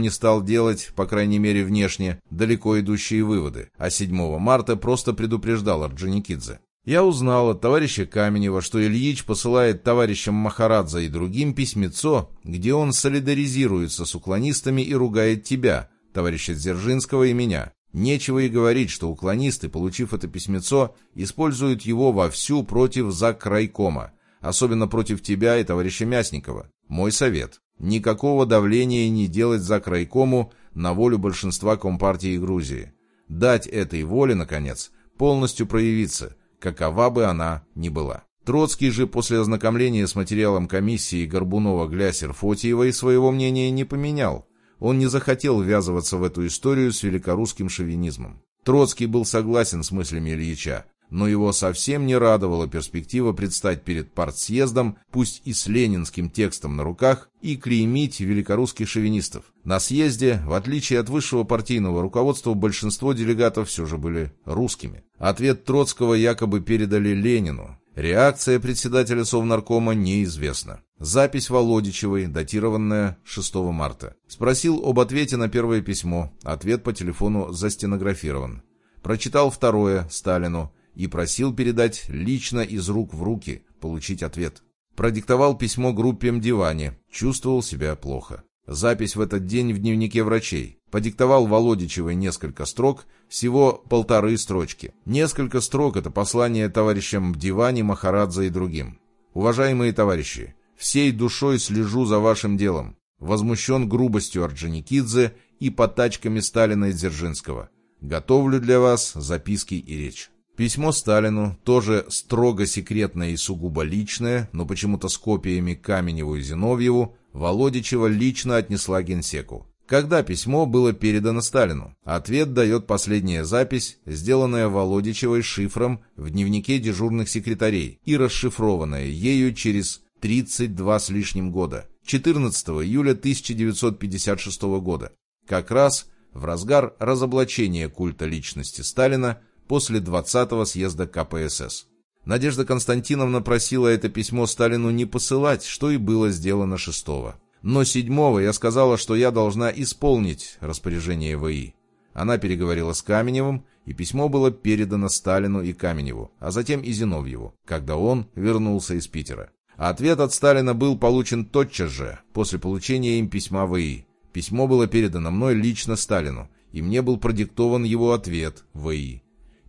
не стал делать, по крайней мере внешне, далеко идущие выводы, а 7 марта просто предупреждал Орджоникидзе. Я узнал от товарища Каменева, что Ильич посылает товарищам Махарадзе и другим письмецо, где он солидаризируется с уклонистами и ругает тебя, товарища Дзержинского и меня. Нечего и говорить, что уклонисты, получив это письмецо, используют его вовсю против закрайкома, особенно против тебя и товарища Мясникова. Мой совет – никакого давления не делать закрайкому на волю большинства Компартии Грузии. Дать этой воле, наконец, полностью проявиться, какова бы она ни была. Троцкий же после ознакомления с материалом комиссии Горбунова-Глясер-Фотиевой своего мнения не поменял. Он не захотел ввязываться в эту историю с великорусским шовинизмом. Троцкий был согласен с мыслями Ильича, но его совсем не радовала перспектива предстать перед партсъездом, пусть и с ленинским текстом на руках, и клеймить великорусских шовинистов. На съезде, в отличие от высшего партийного руководства, большинство делегатов все же были русскими. Ответ Троцкого якобы передали Ленину. Реакция председателя Совнаркома неизвестна. Запись Володичевой, датированная 6 марта. Спросил об ответе на первое письмо. Ответ по телефону застенографирован. Прочитал второе Сталину и просил передать лично из рук в руки, получить ответ. Продиктовал письмо группе Мдиване. Чувствовал себя плохо. Запись в этот день в дневнике врачей. Подиктовал Володичевой несколько строк, всего полторы строчки. Несколько строк — это послание товарищам Дивани, Махарадзе и другим. «Уважаемые товарищи, всей душой слежу за вашим делом. Возмущен грубостью Орджоникидзе и потачками Сталина и Дзержинского. Готовлю для вас записки и речь». Письмо Сталину, тоже строго секретное и сугубо личное, но почему-то с копиями Каменеву и Зиновьеву, Володичева лично отнесла генсеку. Когда письмо было передано Сталину? Ответ дает последняя запись, сделанная Володичевой шифром в дневнике дежурных секретарей и расшифрованная ею через 32 с лишним года, 14 июля 1956 года, как раз в разгар разоблачения культа личности Сталина после 20-го съезда КПСС. Надежда Константиновна просила это письмо Сталину не посылать, что и было сделано 6 -го. Но седьмого я сказала, что я должна исполнить распоряжение ВИ. Она переговорила с Каменевым, и письмо было передано Сталину и Каменеву, а затем и Зиновьеву, когда он вернулся из Питера. ответ от Сталина был получен тотчас же, после получения им письма ВИ. Письмо было передано мной лично Сталину, и мне был продиктован его ответ ВИ.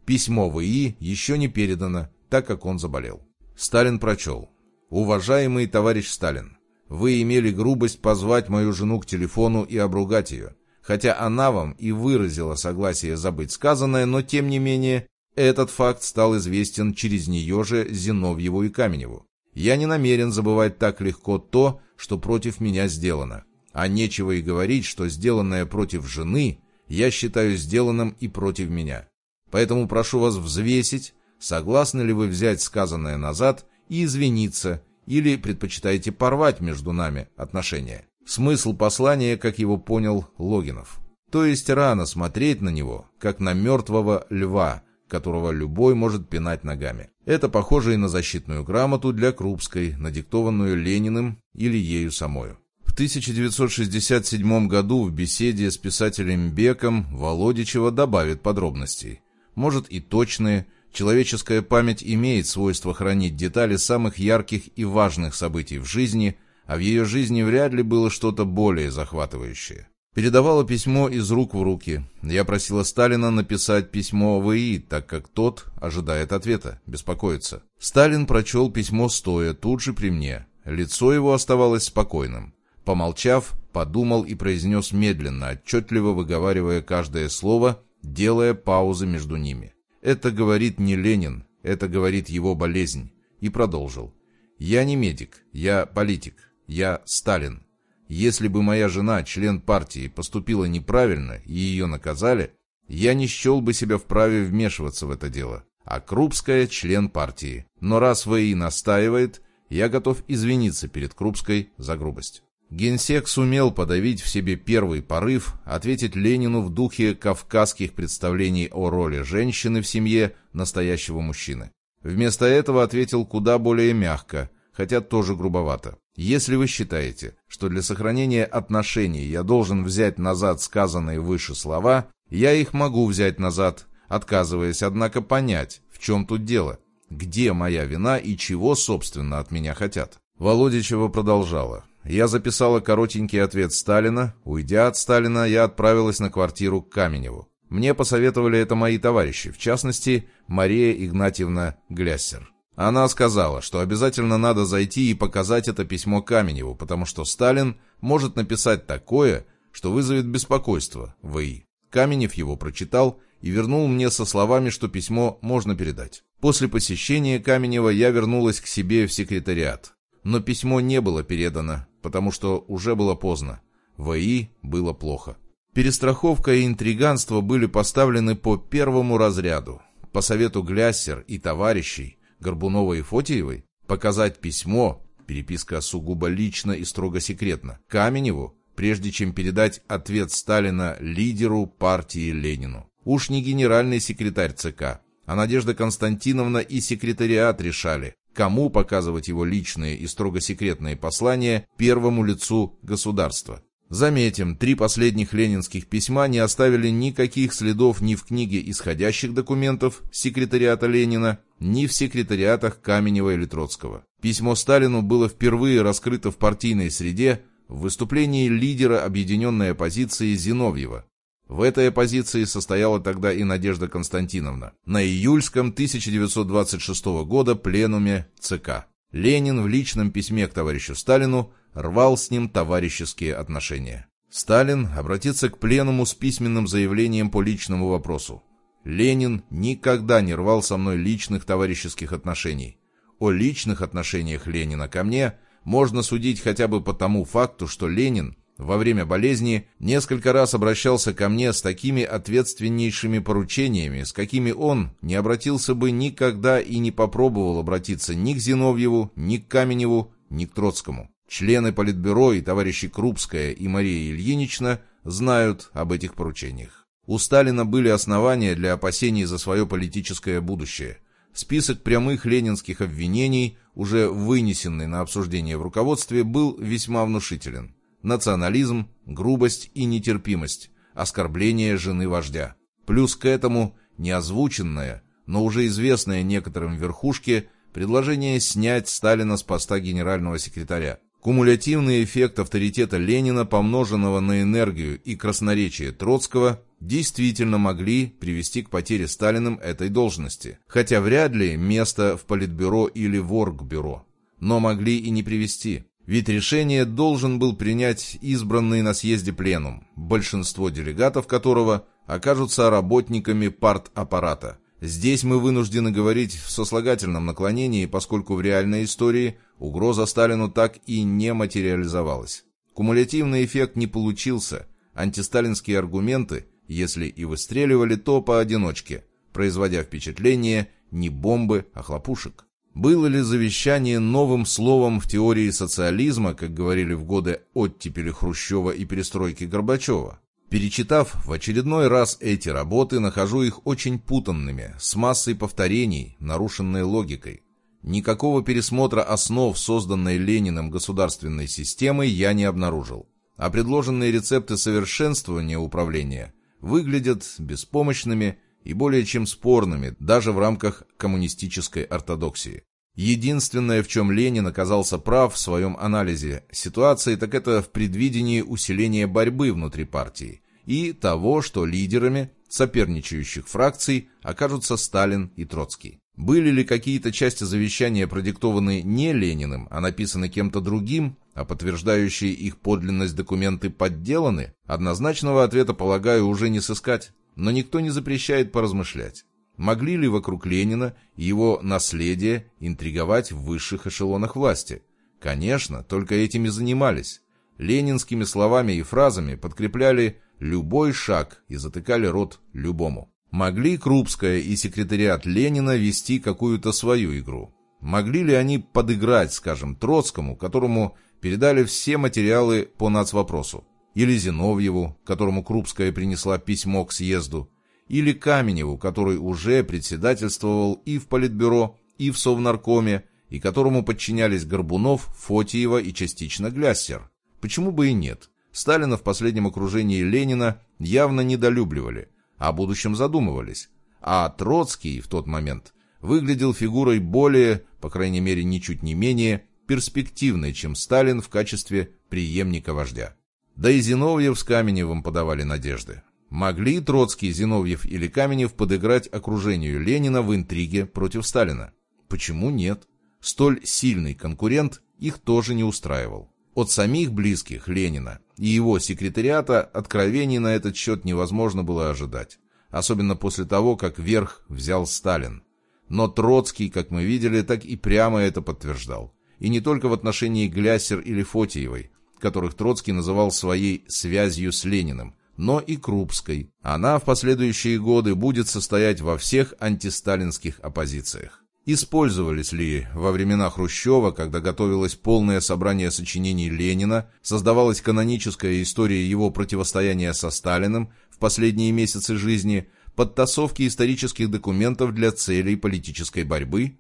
Письмо ВИ еще не передано, так как он заболел. Сталин прочел. «Уважаемый товарищ Сталин, вы имели грубость позвать мою жену к телефону и обругать ее. Хотя она вам и выразила согласие забыть сказанное, но тем не менее этот факт стал известен через нее же Зиновьеву и Каменеву. Я не намерен забывать так легко то, что против меня сделано. А нечего и говорить, что сделанное против жены я считаю сделанным и против меня. Поэтому прошу вас взвесить, согласны ли вы взять сказанное назад и извиниться, или предпочитаете порвать между нами отношения. Смысл послания, как его понял Логинов. То есть рано смотреть на него, как на мертвого льва, которого любой может пинать ногами. Это похоже и на защитную грамоту для Крупской, надиктованную Лениным или ею самою. В 1967 году в беседе с писателем Беком Володичева добавит подробностей. Может и точные, человеческая память имеет свойство хранить детали самых ярких и важных событий в жизни, а в ее жизни вряд ли было что-то более захватывающее. Передавала письмо из рук в руки. Я просила Сталина написать письмо ВИ, так как тот ожидает ответа, беспокоится. Сталин прочел письмо стоя, тут же при мне. Лицо его оставалось спокойным. Помолчав, подумал и произнес медленно, отчетливо выговаривая каждое слово, делая паузы между ними. Это говорит не Ленин, это говорит его болезнь. И продолжил. Я не медик, я политик, я Сталин. Если бы моя жена, член партии, поступила неправильно и ее наказали, я не счел бы себя вправе вмешиваться в это дело. А Крупская – член партии. Но раз ВИ настаивает, я готов извиниться перед Крупской за грубость. Генсек сумел подавить в себе первый порыв, ответить Ленину в духе кавказских представлений о роли женщины в семье настоящего мужчины. Вместо этого ответил куда более мягко, хотя тоже грубовато. Если вы считаете, что для сохранения отношений я должен взять назад сказанные выше слова, я их могу взять назад, отказываясь, однако, понять, в чем тут дело, где моя вина и чего, собственно, от меня хотят. Володичева продолжала. Я записала коротенький ответ Сталина. Уйдя от Сталина, я отправилась на квартиру к Каменеву. Мне посоветовали это мои товарищи, в частности, Мария Игнатьевна Гляссер. Она сказала, что обязательно надо зайти и показать это письмо Каменеву, потому что Сталин может написать такое, что вызовет беспокойство ВИ. Каменев его прочитал и вернул мне со словами, что письмо можно передать. После посещения Каменева я вернулась к себе в секретариат. Но письмо не было передано, потому что уже было поздно. ВИ было плохо. Перестраховка и интриганство были поставлены по первому разряду. По совету Гляссер и товарищей Горбуновой и Фотиевой, показать письмо, переписка сугубо лично и строго секретно, Каменеву, прежде чем передать ответ Сталина лидеру партии Ленину. Уж не генеральный секретарь ЦК, а Надежда Константиновна и секретариат решали, кому показывать его личные и строго секретные послания первому лицу государства. Заметим, три последних ленинских письма не оставили никаких следов ни в книге исходящих документов секретариата Ленина, ни в секретариатах Каменева или Троцкого. Письмо Сталину было впервые раскрыто в партийной среде в выступлении лидера объединенной оппозиции Зиновьева. В этой оппозиции состояла тогда и Надежда Константиновна. На июльском 1926 года пленуме ЦК. Ленин в личном письме к товарищу Сталину рвал с ним товарищеские отношения. Сталин обратится к пленуму с письменным заявлением по личному вопросу. Ленин никогда не рвал со мной личных товарищеских отношений. О личных отношениях Ленина ко мне можно судить хотя бы по тому факту, что Ленин во время болезни несколько раз обращался ко мне с такими ответственнейшими поручениями, с какими он не обратился бы никогда и не попробовал обратиться ни к Зиновьеву, ни к Каменеву, ни к Троцкому. Члены Политбюро и товарищи Крупская и Мария Ильинична знают об этих поручениях. У Сталина были основания для опасений за свое политическое будущее. Список прямых ленинских обвинений, уже вынесенный на обсуждение в руководстве, был весьма внушителен. Национализм, грубость и нетерпимость, оскорбление жены вождя. Плюс к этому неозвученное, но уже известное некоторым верхушке предложение снять Сталина с поста генерального секретаря. Кумулятивный эффект авторитета Ленина, помноженного на энергию и красноречие Троцкого, действительно могли привести к потере Сталиным этой должности, хотя вряд ли место в Политбюро или в Оргбюро. Но могли и не привести. Ведь решение должен был принять избранный на съезде пленум, большинство делегатов которого окажутся работниками партаппарата, Здесь мы вынуждены говорить в сослагательном наклонении, поскольку в реальной истории угроза Сталину так и не материализовалась. Кумулятивный эффект не получился, антисталинские аргументы, если и выстреливали, то поодиночке, производя впечатление не бомбы, а хлопушек. Было ли завещание новым словом в теории социализма, как говорили в годы оттепели Хрущева и перестройки Горбачева? Перечитав в очередной раз эти работы, нахожу их очень путанными, с массой повторений, нарушенной логикой. Никакого пересмотра основ созданной Лениным государственной системы я не обнаружил. А предложенные рецепты совершенствования управления выглядят беспомощными и более чем спорными даже в рамках коммунистической ортодоксии. Единственное, в чем Ленин оказался прав в своем анализе ситуации, так это в предвидении усиления борьбы внутри партии и того, что лидерами соперничающих фракций окажутся Сталин и Троцкий. Были ли какие-то части завещания продиктованы не Лениным, а написаны кем-то другим, а подтверждающие их подлинность документы подделаны? Однозначного ответа, полагаю, уже не сыскать, но никто не запрещает поразмышлять. Могли ли вокруг Ленина его наследие интриговать в высших эшелонах власти? Конечно, только этим и занимались. Ленинскими словами и фразами подкрепляли любой шаг и затыкали рот любому. Могли Крупская и секретариат Ленина вести какую-то свою игру? Могли ли они подыграть, скажем, Троцкому, которому передали все материалы по нацвопросу? Или Зиновьеву, которому Крупская принесла письмо к съезду? Или Каменеву, который уже председательствовал и в Политбюро, и в Совнаркоме, и которому подчинялись Горбунов, Фотиева и частично Гляссер. Почему бы и нет? Сталина в последнем окружении Ленина явно недолюбливали, а о будущем задумывались. А Троцкий в тот момент выглядел фигурой более, по крайней мере ничуть не менее, перспективной, чем Сталин в качестве преемника вождя. Да и Зиновьев с Каменевым подавали надежды. Могли Троцкий, Зиновьев или Каменев подыграть окружению Ленина в интриге против Сталина? Почему нет? Столь сильный конкурент их тоже не устраивал. От самих близких Ленина и его секретариата откровений на этот счет невозможно было ожидать. Особенно после того, как верх взял Сталин. Но Троцкий, как мы видели, так и прямо это подтверждал. И не только в отношении Гляссер или Фотиевой, которых Троцкий называл своей «связью с Лениным», но и Крупской. Она в последующие годы будет состоять во всех антисталинских оппозициях. Использовались ли во времена Хрущева, когда готовилось полное собрание сочинений Ленина, создавалась каноническая история его противостояния со Сталиным в последние месяцы жизни, подтасовки исторических документов для целей политической борьбы?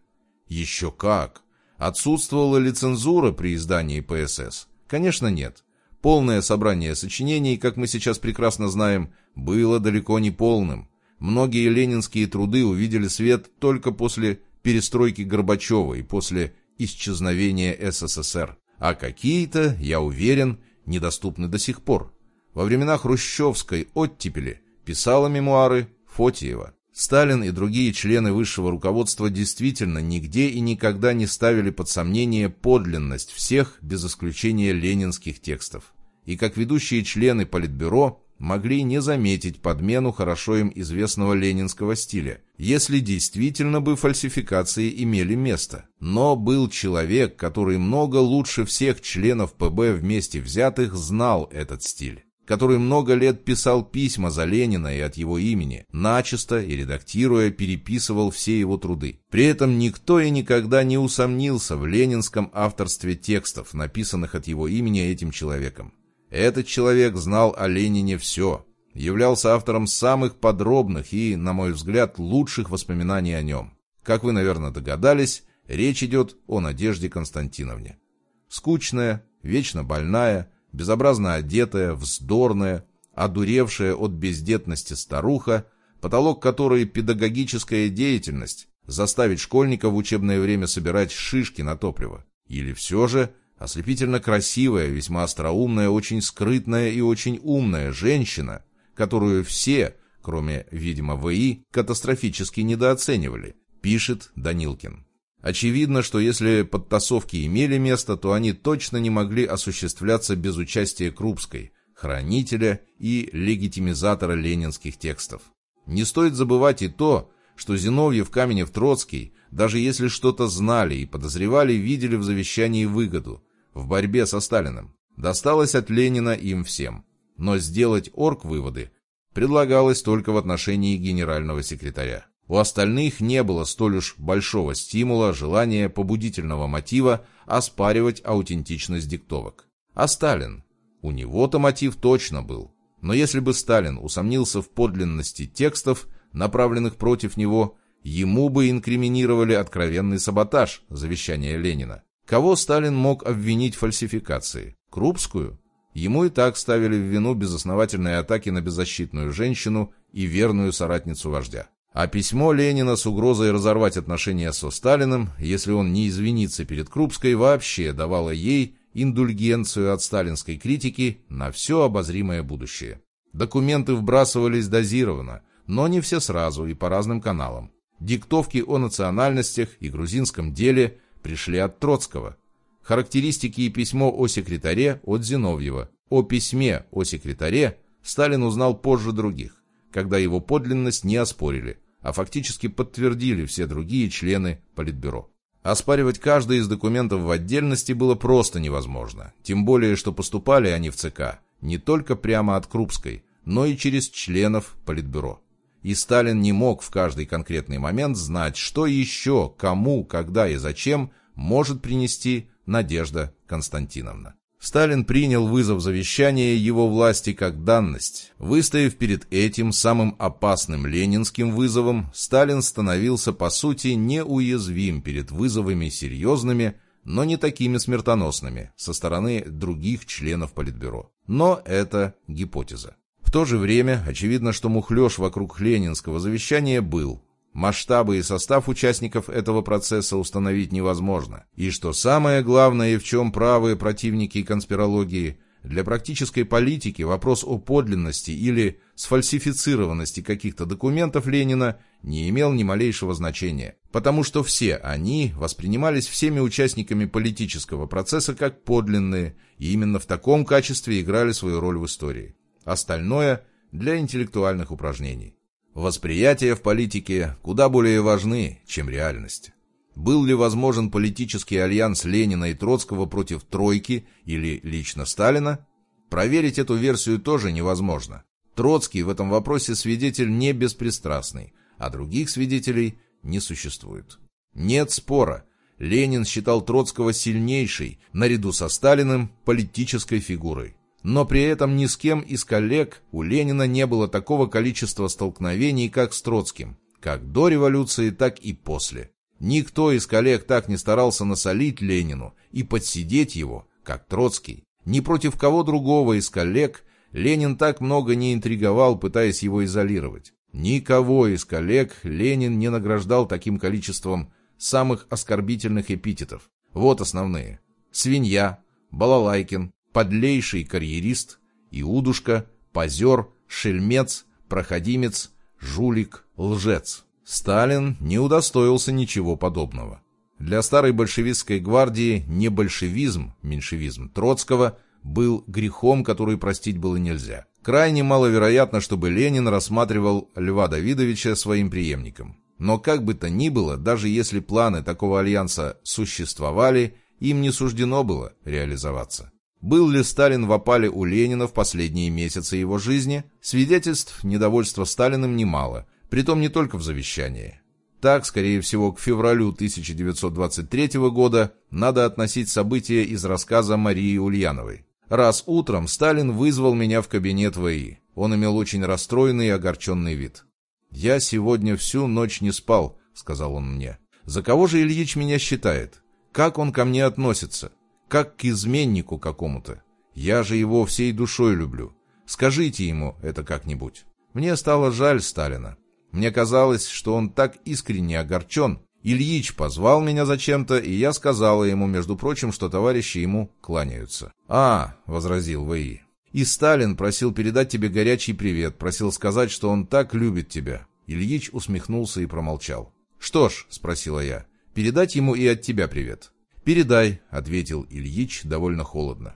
Еще как! Отсутствовала ли цензура при издании ПСС? Конечно, нет. Полное собрание сочинений, как мы сейчас прекрасно знаем, было далеко не полным. Многие ленинские труды увидели свет только после перестройки Горбачева и после исчезновения СССР. А какие-то, я уверен, недоступны до сих пор. Во времена хрущевской оттепели писала мемуары Фотиева. Сталин и другие члены высшего руководства действительно нигде и никогда не ставили под сомнение подлинность всех, без исключения ленинских текстов. И как ведущие члены Политбюро могли не заметить подмену хорошо им известного ленинского стиля, если действительно бы фальсификации имели место. Но был человек, который много лучше всех членов ПБ вместе взятых знал этот стиль который много лет писал письма за Ленина и от его имени, начисто и редактируя переписывал все его труды. При этом никто и никогда не усомнился в ленинском авторстве текстов, написанных от его имени этим человеком. Этот человек знал о Ленине все, являлся автором самых подробных и, на мой взгляд, лучших воспоминаний о нем. Как вы, наверное, догадались, речь идет о Надежде Константиновне. Скучная, вечно больная, безобразно одетая, вздорная, одуревшая от бездетности старуха, потолок которой педагогическая деятельность, заставить школьника в учебное время собирать шишки на топливо. Или все же ослепительно красивая, весьма остроумная, очень скрытная и очень умная женщина, которую все, кроме, видимо, ВИ, катастрофически недооценивали, пишет Данилкин. Очевидно, что если подтасовки имели место, то они точно не могли осуществляться без участия Крупской, хранителя и легитимизатора ленинских текстов. Не стоит забывать и то, что Зиновьев, Каменев, Троцкий, даже если что-то знали и подозревали, видели в завещании выгоду в борьбе со Сталиным. Досталось от Ленина им всем. Но сделать орг-выводы предлагалось только в отношении генерального секретаря. У остальных не было столь уж большого стимула, желания, побудительного мотива оспаривать аутентичность диктовок. А Сталин? У него-то мотив точно был. Но если бы Сталин усомнился в подлинности текстов, направленных против него, ему бы инкриминировали откровенный саботаж завещания Ленина. Кого Сталин мог обвинить в фальсификации? Крупскую? Ему и так ставили в вину безосновательные атаки на беззащитную женщину и верную соратницу вождя. А письмо Ленина с угрозой разорвать отношения со Сталиным, если он не извинится перед Крупской, вообще давало ей индульгенцию от сталинской критики на все обозримое будущее. Документы вбрасывались дозированно, но не все сразу и по разным каналам. Диктовки о национальностях и грузинском деле пришли от Троцкого. Характеристики и письмо о секретаре от Зиновьева. О письме о секретаре Сталин узнал позже других когда его подлинность не оспорили, а фактически подтвердили все другие члены Политбюро. Оспаривать каждый из документов в отдельности было просто невозможно, тем более, что поступали они в ЦК не только прямо от Крупской, но и через членов Политбюро. И Сталин не мог в каждый конкретный момент знать, что еще, кому, когда и зачем может принести Надежда Константиновна. Сталин принял вызов завещания его власти как данность. Выстояв перед этим самым опасным ленинским вызовом, Сталин становился по сути неуязвим перед вызовами серьезными, но не такими смертоносными со стороны других членов Политбюро. Но это гипотеза. В то же время очевидно, что мухлёж вокруг ленинского завещания был, Масштабы и состав участников этого процесса установить невозможно. И что самое главное, в чем правые противники конспирологии, для практической политики вопрос о подлинности или сфальсифицированности каких-то документов Ленина не имел ни малейшего значения, потому что все они воспринимались всеми участниками политического процесса как подлинные и именно в таком качестве играли свою роль в истории. Остальное – для интеллектуальных упражнений. Восприятия в политике куда более важны, чем реальность. Был ли возможен политический альянс Ленина и Троцкого против Тройки или лично Сталина? Проверить эту версию тоже невозможно. Троцкий в этом вопросе свидетель не беспристрастный, а других свидетелей не существует. Нет спора. Ленин считал Троцкого сильнейшей, наряду со Сталиным, политической фигурой. Но при этом ни с кем из коллег у Ленина не было такого количества столкновений, как с Троцким, как до революции, так и после. Никто из коллег так не старался насолить Ленину и подсидеть его, как Троцкий. Ни против кого другого из коллег Ленин так много не интриговал, пытаясь его изолировать. Никого из коллег Ленин не награждал таким количеством самых оскорбительных эпитетов. Вот основные. Свинья, Балалайкин, подлейший карьерист, иудушка, позер, шельмец, проходимец, жулик, лжец. Сталин не удостоился ничего подобного. Для старой большевистской гвардии не большевизм, меньшевизм Троцкого был грехом, который простить было нельзя. Крайне маловероятно, чтобы Ленин рассматривал Льва Давидовича своим преемником. Но как бы то ни было, даже если планы такого альянса существовали, им не суждено было реализоваться. Был ли Сталин в опале у Ленина в последние месяцы его жизни? Свидетельств недовольства Сталиным немало, притом не только в завещании. Так, скорее всего, к февралю 1923 года надо относить события из рассказа Марии Ульяновой. Раз утром Сталин вызвал меня в кабинет ВИ. Он имел очень расстроенный и огорченный вид. «Я сегодня всю ночь не спал», — сказал он мне. «За кого же Ильич меня считает? Как он ко мне относится? Как к изменнику какому-то. Я же его всей душой люблю. Скажите ему это как-нибудь. Мне стало жаль Сталина. Мне казалось, что он так искренне огорчен. Ильич позвал меня зачем-то, и я сказала ему, между прочим, что товарищи ему кланяются. «А», — возразил В.И., — «и Сталин просил передать тебе горячий привет, просил сказать, что он так любит тебя». Ильич усмехнулся и промолчал. «Что ж», — спросила я, — «передать ему и от тебя привет». «Передай», — ответил Ильич довольно холодно.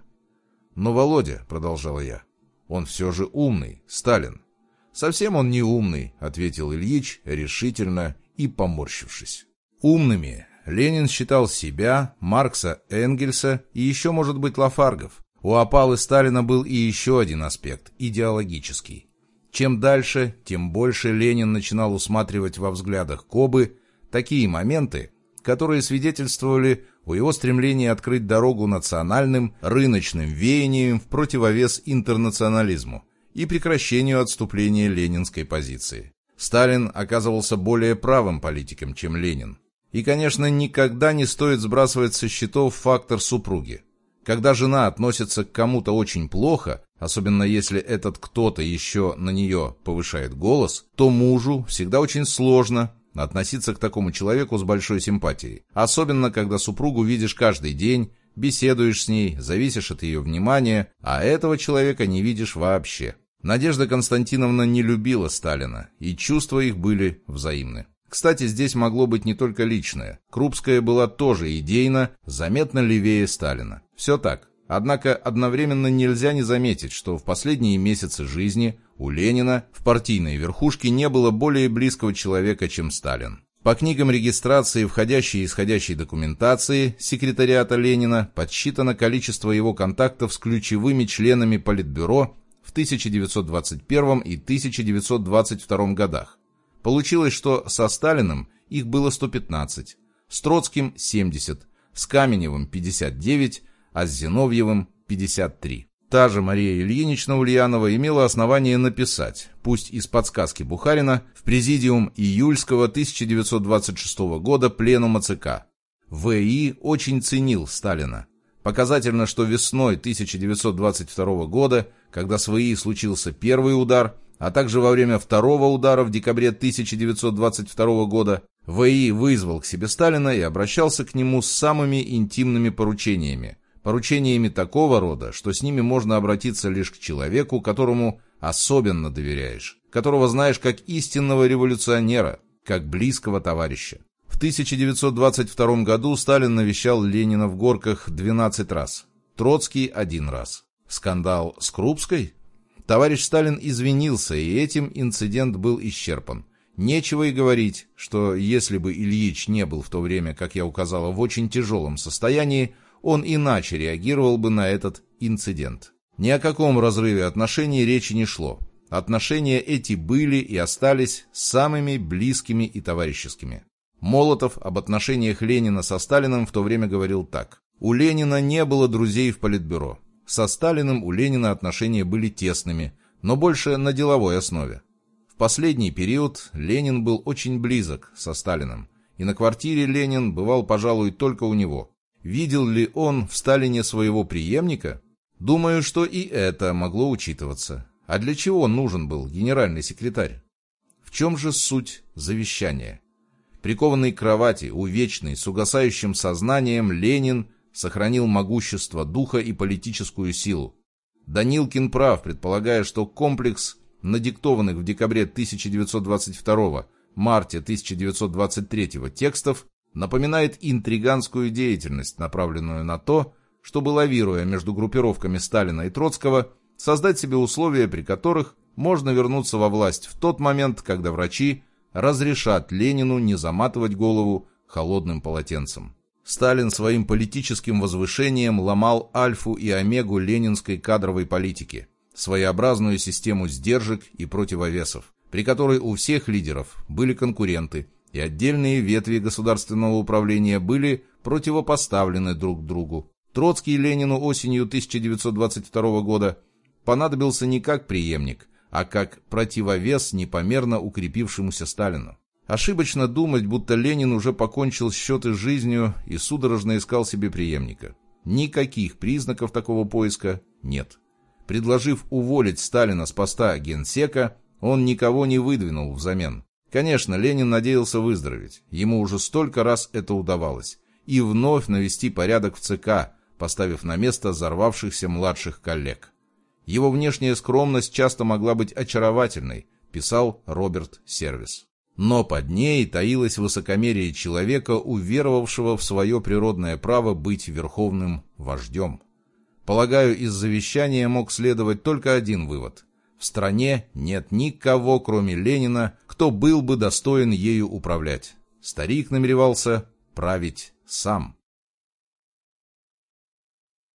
«Но Володя», — продолжала я, — «он все же умный, Сталин. «Совсем он не умный», — ответил Ильич решительно и поморщившись. Умными Ленин считал себя, Маркса, Энгельса и еще, может быть, Лафаргов. У опалы Сталина был и еще один аспект – идеологический. Чем дальше, тем больше Ленин начинал усматривать во взглядах Кобы такие моменты, которые свидетельствовали о его стремлении открыть дорогу национальным, рыночным веяниям в противовес интернационализму и прекращению отступления ленинской позиции. Сталин оказывался более правым политиком, чем Ленин. И, конечно, никогда не стоит сбрасывать со счетов фактор супруги. Когда жена относится к кому-то очень плохо, особенно если этот кто-то еще на нее повышает голос, то мужу всегда очень сложно относиться к такому человеку с большой симпатией. Особенно, когда супругу видишь каждый день, беседуешь с ней, зависишь от ее внимания, а этого человека не видишь вообще. Надежда Константиновна не любила Сталина, и чувства их были взаимны. Кстати, здесь могло быть не только личное. Крупская была тоже идейно, заметно левее Сталина. Все так. Однако одновременно нельзя не заметить, что в последние месяцы жизни у Ленина в партийной верхушке не было более близкого человека, чем Сталин. По книгам регистрации входящей и исходящей документации секретариата Ленина подсчитано количество его контактов с ключевыми членами Политбюро в 1921 и 1922 годах. Получилось, что со Сталиным их было 115, с Троцким – 70, с Каменевым – 59, а с Зиновьевым – 53. Та же Мария Ильинична Ульянова имела основание написать, пусть из подсказки Бухарина, в президиум июльского 1926 года пленума ЦК. В.И. очень ценил Сталина. Показательно, что весной 1922 года, когда с ВИ случился первый удар, а также во время второго удара в декабре 1922 года, ВИ вызвал к себе Сталина и обращался к нему с самыми интимными поручениями – поручениями такого рода, что с ними можно обратиться лишь к человеку, которому особенно доверяешь, которого знаешь как истинного революционера, как близкого товарища. В 1922 году Сталин навещал Ленина в Горках 12 раз, Троцкий – один раз. Скандал с Крупской? Товарищ Сталин извинился, и этим инцидент был исчерпан. Нечего и говорить, что если бы Ильич не был в то время, как я указала, в очень тяжелом состоянии, он иначе реагировал бы на этот инцидент. Ни о каком разрыве отношений речи не шло. Отношения эти были и остались самыми близкими и товарищескими. Молотов об отношениях Ленина со Сталиным в то время говорил так. У Ленина не было друзей в Политбюро. Со Сталиным у Ленина отношения были тесными, но больше на деловой основе. В последний период Ленин был очень близок со Сталиным, и на квартире Ленин бывал, пожалуй, только у него. Видел ли он в Сталине своего преемника? Думаю, что и это могло учитываться. А для чего нужен был генеральный секретарь? В чем же суть завещания? Прикованный к кровати, увечный, с угасающим сознанием, Ленин сохранил могущество духа и политическую силу. Данилкин прав, предполагая, что комплекс надиктованных в декабре 1922 марте 1923 текстов напоминает интриганскую деятельность, направленную на то, чтобы, лавируя между группировками Сталина и Троцкого, создать себе условия, при которых можно вернуться во власть в тот момент, когда врачи разрешат Ленину не заматывать голову холодным полотенцем. Сталин своим политическим возвышением ломал альфу и омегу ленинской кадровой политики, своеобразную систему сдержек и противовесов, при которой у всех лидеров были конкуренты, и отдельные ветви государственного управления были противопоставлены друг другу. Троцкий Ленину осенью 1922 года понадобился не как преемник, а как противовес непомерно укрепившемуся Сталину. Ошибочно думать, будто Ленин уже покончил счеты с жизнью и судорожно искал себе преемника. Никаких признаков такого поиска нет. Предложив уволить Сталина с поста генсека, он никого не выдвинул взамен. Конечно, Ленин надеялся выздороветь. Ему уже столько раз это удавалось. И вновь навести порядок в ЦК, поставив на место взорвавшихся младших коллег. Его внешняя скромность часто могла быть очаровательной, писал Роберт Сервис. Но под ней таилось высокомерие человека, уверовавшего в свое природное право быть верховным вождем. Полагаю, из завещания мог следовать только один вывод. В стране нет никого, кроме Ленина, кто был бы достоин ею управлять. Старик намеревался править сам.